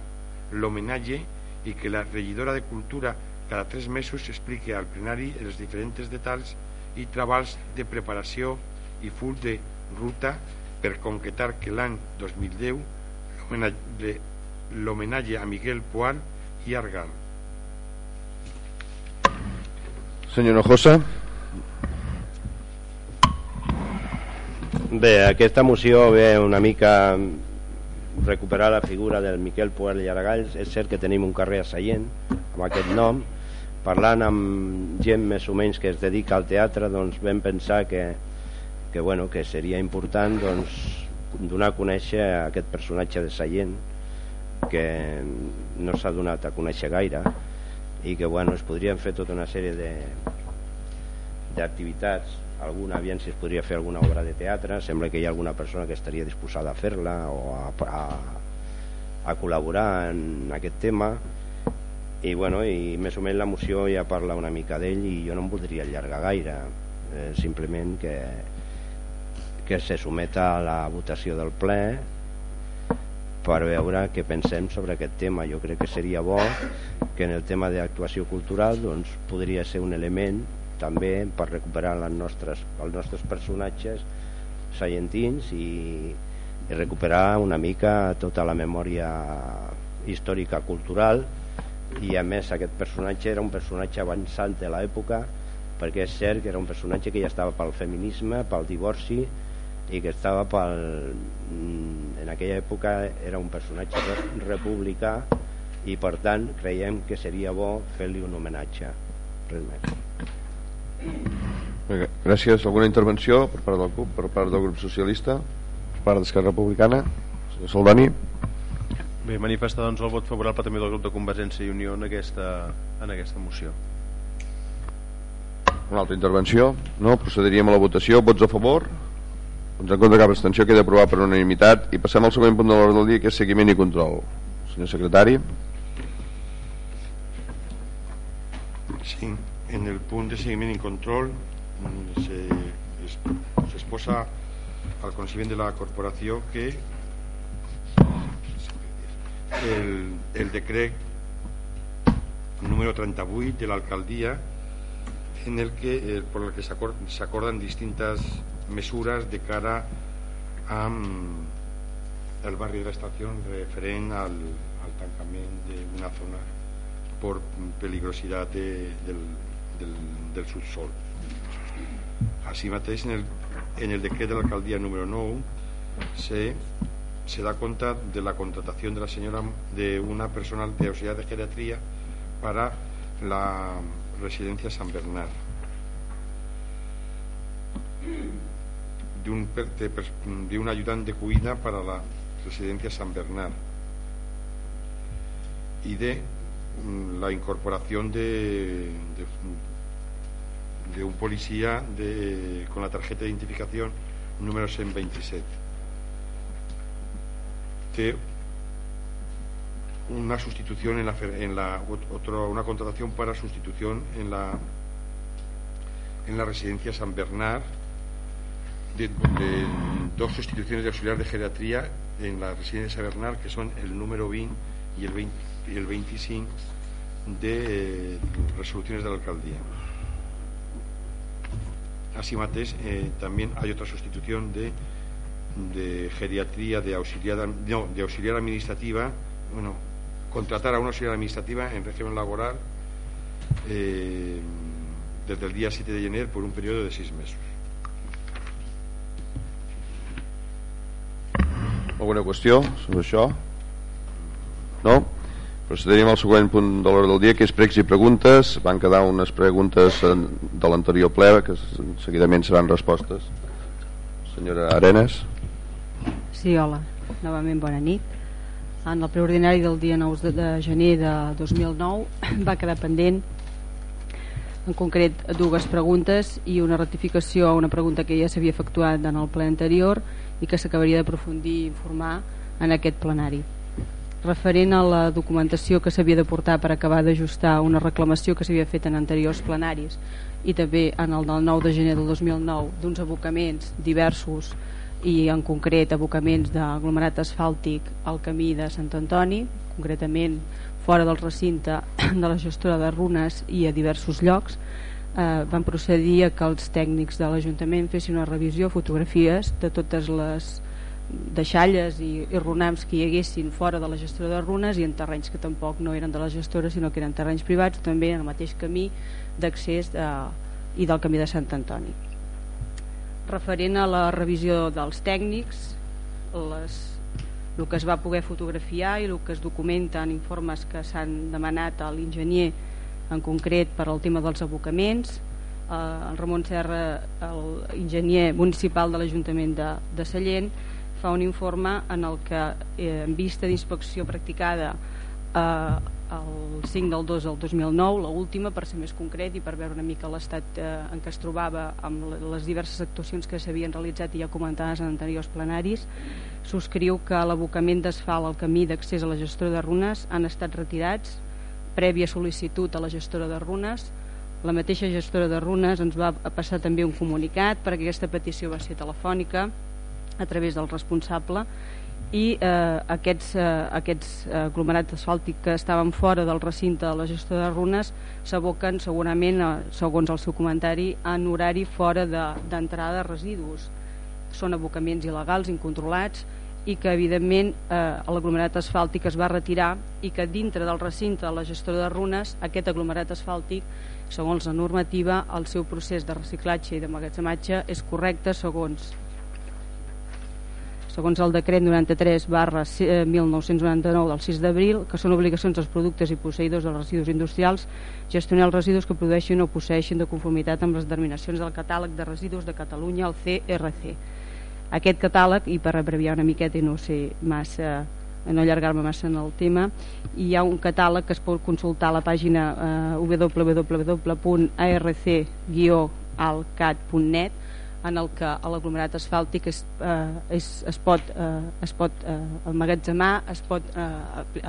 l'homenatge i que la regidora de Cultura cada tres mesos explique al plenari els diferents detalls i treballs de preparació i full de ruta per concretar que l'any 2010 l'homenatge a Miguel Poal i Argal. Senyor Nojosa. Bé, aquesta moció ve una mica recuperar la figura del Miquel Puel i Aragalls és cert que tenim un carrer a Seient amb aquest nom parlant amb gent més o menys que es dedica al teatre doncs vam pensar que, que, bueno, que seria important doncs, donar a conèixer aquest personatge de Seient que no s'ha donat a conèixer gaire i que bueno, es podrien fer tota una sèrie d'activitats. Alguna aviam si es podria fer alguna obra de teatre. Sembla que hi ha alguna persona que estaria disposada a fer-la o a, a, a col·laborar en aquest tema. I, bueno, i més o menys la moció ja parla una mica d'ell i jo no em voldria allargar gaire. Eh, simplement que que se someta a la votació del ple per veure què pensem sobre aquest tema. Jo crec que seria bo que en el tema d'actuació cultural doncs, podria ser un element també per recuperar les nostres, els nostres personatges saientins i, i recuperar una mica tota la memòria històrica cultural. I a més aquest personatge era un personatge avançant de l'època perquè és cert que era un personatge que ja estava pel feminisme, pel divorci i que estava pel mm, en aquella època era un personatge republicà i per tant creiem que seria bo fer-li un homenatge res més Gràcies. Alguna intervenció per part del CUP, per part del grup socialista, per part d'Esquerra Republicana? Senyor Soldani. Bé, manifestar doncs el vot favorable també del grup de Convergència i Unió en aquesta, en aquesta moció. Una altra intervenció? No? Procediríem a la votació. Vots a favor? Doncs en contra cap abstenció queda aprovat per unanimitat i passem al següent punt de l'ordre del dia que és seguiment i control. Senyor secretari. Sí en el punt de seguiment i control s'exposa al coneixement de la corporació que el, el decret número 38 de la alcaldía en el que, eh, por el que se, acor se, acordan distintas mesures de cara al mm, barri de l'estació referent al, al tancament d'una zona per peligrositat de, del, del, del subsol. Així mateix, en el, en el decret de l'alcaldia número 9 se, se da cuenta de la contratación de la señora de una persona de auxiliar de geriatría para la residencia San Bernard de un, de, un ayudante de cuida para la residencia San Bernard y de mm, la incorporación de, de, de un policía de, con la tarjeta de identificación número 127 de una sustitución en la, en la otro, una contratación para sustitución en la en la residencia San Bernard de, dos sustituciones de auxiliar de geriatría en la residencia San Bernard que son el número 20 y el, 20, y el 25 de eh, resoluciones de la alcaldía. Así mates, eh, también hay otra sustitución de, de geriatría de auxiliar, no, de auxiliar administrativa, bueno, contratar a una auxiliar administrativa en régimen laboral eh, desde el día 7 de enero por un periodo de seis mesos. Alguna qüestió sobre això? No? Procedirem al següent punt de l'hora del dia, que és pregs i preguntes. Van quedar unes preguntes de l'anterior ple, que seguidament seran respostes. Senyora Arenas. Sí, hola. Novament bona nit en el preordinari del dia 9 de, gener de 2009 (clears throat) va quedar pendent en concret dues preguntes i una ratificació a una pregunta que ja s'havia efectuat en el ple anterior i que s'acabaria d'aprofundir i informar en aquest plenari. Referent a la documentació que s'havia de portar per acabar d'ajustar una reclamació que s'havia fet en anteriors plenaris i també en el del 9 de gener del 2009 d'uns abocaments diversos i en concret abocaments d'aglomerat asfàltic al camí de Sant Antoni, concretament fora del recinte de la gestora de runes i a diversos llocs, eh, van procedir a que els tècnics de l'Ajuntament fessin una revisió, fotografies de totes les deixalles i, i runams que hi haguessin fora de la gestora de runes i en terrenys que tampoc no eren de la gestora sinó que eren terrenys privats també en el mateix camí d'accés eh, i del camí de Sant Antoni. Referent a la revisió dels tècnics les, el que es va poder fotografiar i el que es documenta en informes que s'han demanat a l'enginyer en concret per al tema dels abocaments. Eh, el Ramon Serra l'enginyer municipal de l'Ajuntament de, de Sallent fa un informe en el que eh, en vista d'inspecció practicada eh, el 5 del 2 del 2009, la última per ser més concret i per veure una mica l'estat eh, en què es trobava amb les diverses actuacions que s'havien realitzat i ja comentades en anteriors plenaris subscriu que l'abocament d'asfalt al camí d'accés a la gestora de runes han estat retirats prèvia sol·licitud a la gestora de runes la mateixa gestora de runes ens va passar també un comunicat perquè aquesta petició va ser telefònica a través del responsable i eh, aquests, eh, aquests aglomerats asfàltics que estaven fora del recinte de la gestió de runes s'aboquen segurament, eh, segons el seu comentari, en horari fora d'entrada de, de residus. Són abocaments il·legals, incontrolats, i que evidentment eh, l'aglomerat asfàltic es va retirar i que dintre del recinte de la gestora de runes aquest aglomerat asfàltic segons la normativa el seu procés de reciclatge i de magatzematge és correcte segons segons el decret 93 barra 1999 del 6 d'abril, que són obligacions dels productes i posseïdors dels residus industrials gestionar els residus que produeixin o posseixin de conformitat amb les determinacions del catàleg de residus de Catalunya, el CRC. Aquest catàleg, i per abreviar una miqueta i no sé massa no allargar-me massa en el tema hi ha un catàleg que es pot consultar a la pàgina eh, www.arc-alcat.net en el que l'aglomerat asfàltic es, eh, es, es pot, eh, es pot eh, emmagatzemar, es pot eh,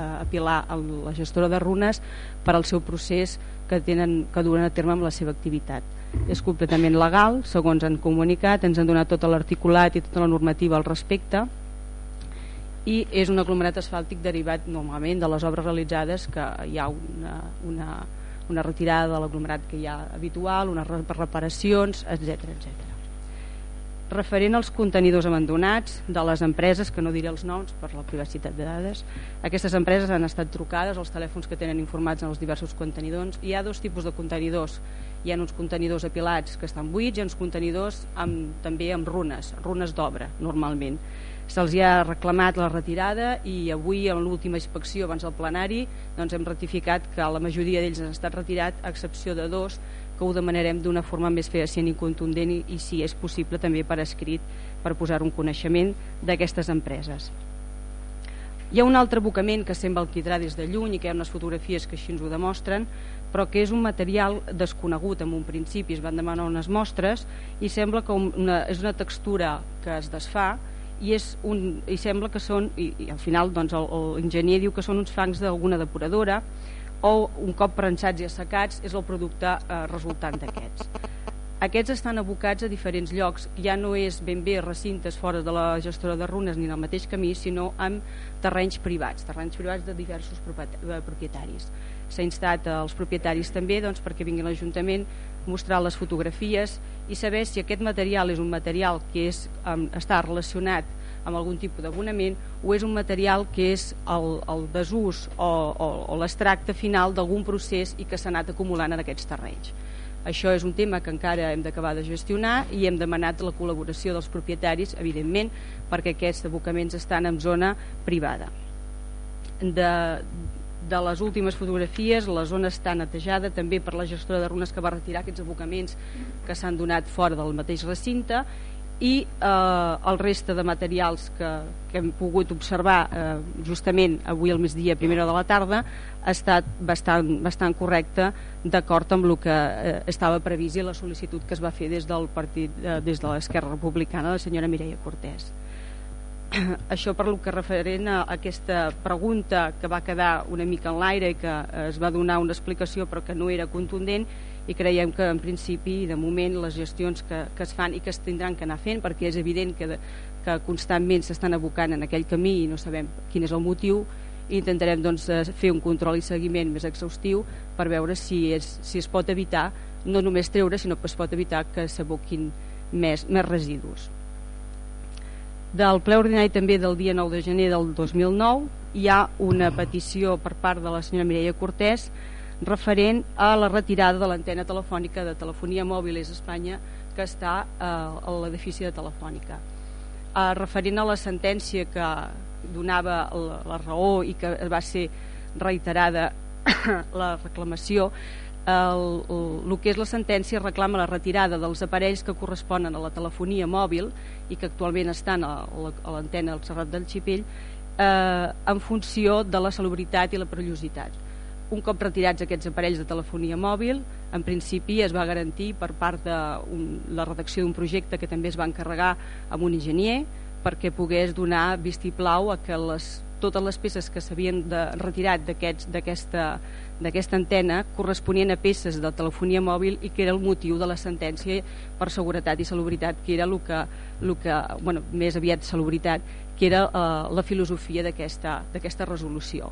apilar a la gestora de runes per al seu procés que, tenen, que duren a terme amb la seva activitat. És completament legal, segons han comunicat, ens han donat tot l'articulat i tota la normativa al respecte i és un aglomerat asfàltic derivat normalment de les obres realitzades que hi ha una, una, una retirada de l'aglomerat que hi ha habitual, unes reparacions, etc etc. Referent als contenidors abandonats de les empreses, que no diré els noms per la privacitat de dades, aquestes empreses han estat trucades als telèfons que tenen informats en els diversos contenidors. Hi ha dos tipus de contenidors. Hi ha uns contenidors apilats que estan buits i uns contenidors amb, també amb runes, runes d'obra, normalment. Se'ls ha reclamat la retirada i avui en l'última inspecció abans del plenari doncs hem ratificat que la majoria d'ells han estat retirat a excepció de dos que ho demanarem d'una forma més fehacient i contundent i, si és possible també per escrit per posar un coneixement d'aquestes empreses. Hi ha un altre abocament que sembla el quidrà des de lluny i que hi ha unes fotografies que així ens ho demostren però que és un material desconegut en un principi es van demanar unes mostres i sembla que una, és una textura que es desfà i, és un, i sembla que són i, i al final doncs, l'enginyer diu que són uns fangs d'alguna depuradora o un cop prensats i assecats és el producte eh, resultant d'aquests. Aquests estan abocats a diferents llocs. Ja no és ben bé recintes fora de la gestora de runes ni en el mateix camí sinó amb terrenys privats terrenys privats de diversos propietaris s'ha instat als propietaris també doncs, perquè vinguin a l'Ajuntament mostrar les fotografies i saber si aquest material és un material que és, um, està relacionat amb algun tipus d'abonament o és un material que és el, el desús o, o, o l'extracte final d'algun procés i que s'ha anat acumulant en aquests terrenys. Això és un tema que encara hem d'acabar de gestionar i hem demanat la col·laboració dels propietaris, evidentment, perquè aquests abocaments estan en zona privada. De, de les últimes fotografies la zona està netejada també per la gestora de runes que va retirar aquests abocaments que s'han donat fora del mateix recinte i eh, el reste de materials que, que hem pogut observar eh, justament avui al migdia primera de la tarda ha estat bastant, bastant correcte d'acord amb el que eh, estava previst i la sol·licitud que es va fer des del partit eh, des de l'Esquerra Republicana la senyora Mireia Cortés (clears throat) això per lo que referent a aquesta pregunta que va quedar una mica en l'aire i que es va donar una explicació però que no era contundent i creiem que en principi de moment les gestions que, que es fan i que es tindran que anar fent perquè és evident que, que constantment s'estan abocant en aquell camí i no sabem quin és el motiu intentarem doncs, eh, fer un control i seguiment més exhaustiu per veure si es, si es pot evitar no només treure sinó que es pot evitar que s'aboquin més, més residus del ple ordinari també del dia 9 de gener del 2009 hi ha una petició per part de la senyora Mireia Cortés referent a la retirada de l'antena telefònica de telefonia mòbil és Espanya que està eh, a l'edifici de Telefònica. Eh, referent a la sentència que donava la raó i que va ser reiterada (coughs) la reclamació, el, el, el que és la sentència reclama la retirada dels aparells que corresponen a la telefonia mòbil i que actualment estan a, l'antena del Serrat del Xipell eh, en funció de la salubritat i la perillositat. Un cop retirats aquests aparells de telefonia mòbil, en principi es va garantir per part de un, la redacció d'un projecte que també es va encarregar amb un enginyer perquè pogués donar vistiplau a que les, totes les peces que s'havien retirat d'aquesta d'aquesta antena corresponien a peces de telefonia mòbil i que era el motiu de la sentència per seguretat i salubritat, que era el que, el que bueno, més aviat salubritat, que era eh, la filosofia d'aquesta resolució.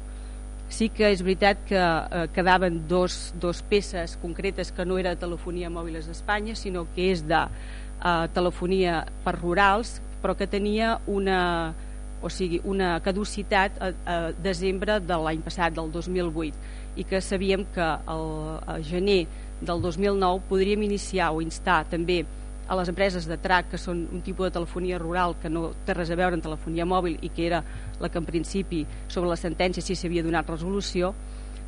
Sí que és veritat que eh, quedaven dos, dos peces concretes que no era de telefonia mòbil d'Espanya, sinó que és de eh, telefonia per rurals, però que tenia una, o sigui, una caducitat a, a desembre de l'any passat, del 2008 i que sabíem que el, a gener del 2009 podríem iniciar o instar també a les empreses de TRAC, que són un tipus de telefonia rural que no té res a veure amb telefonia mòbil i que era la que en principi sobre la sentència sí s'havia donat resolució,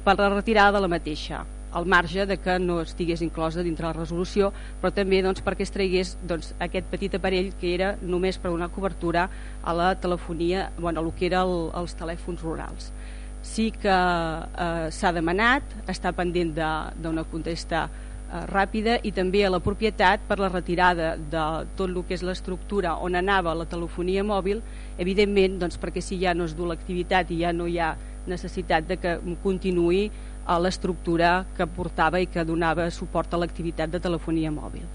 per la retirada de la mateixa al marge de que no estigués inclosa dintre la resolució, però també doncs, perquè es tragués doncs, aquest petit aparell que era només per donar cobertura a la telefonia, bueno, a el que eren el, els telèfons rurals sí que eh, s'ha demanat, està pendent d'una contesta eh, ràpida i també a la propietat per la retirada de tot el que és l'estructura on anava la telefonia mòbil, evidentment doncs, perquè si ja no es du l'activitat i ja no hi ha necessitat de que continuï a l'estructura que portava i que donava suport a l'activitat de telefonia mòbil.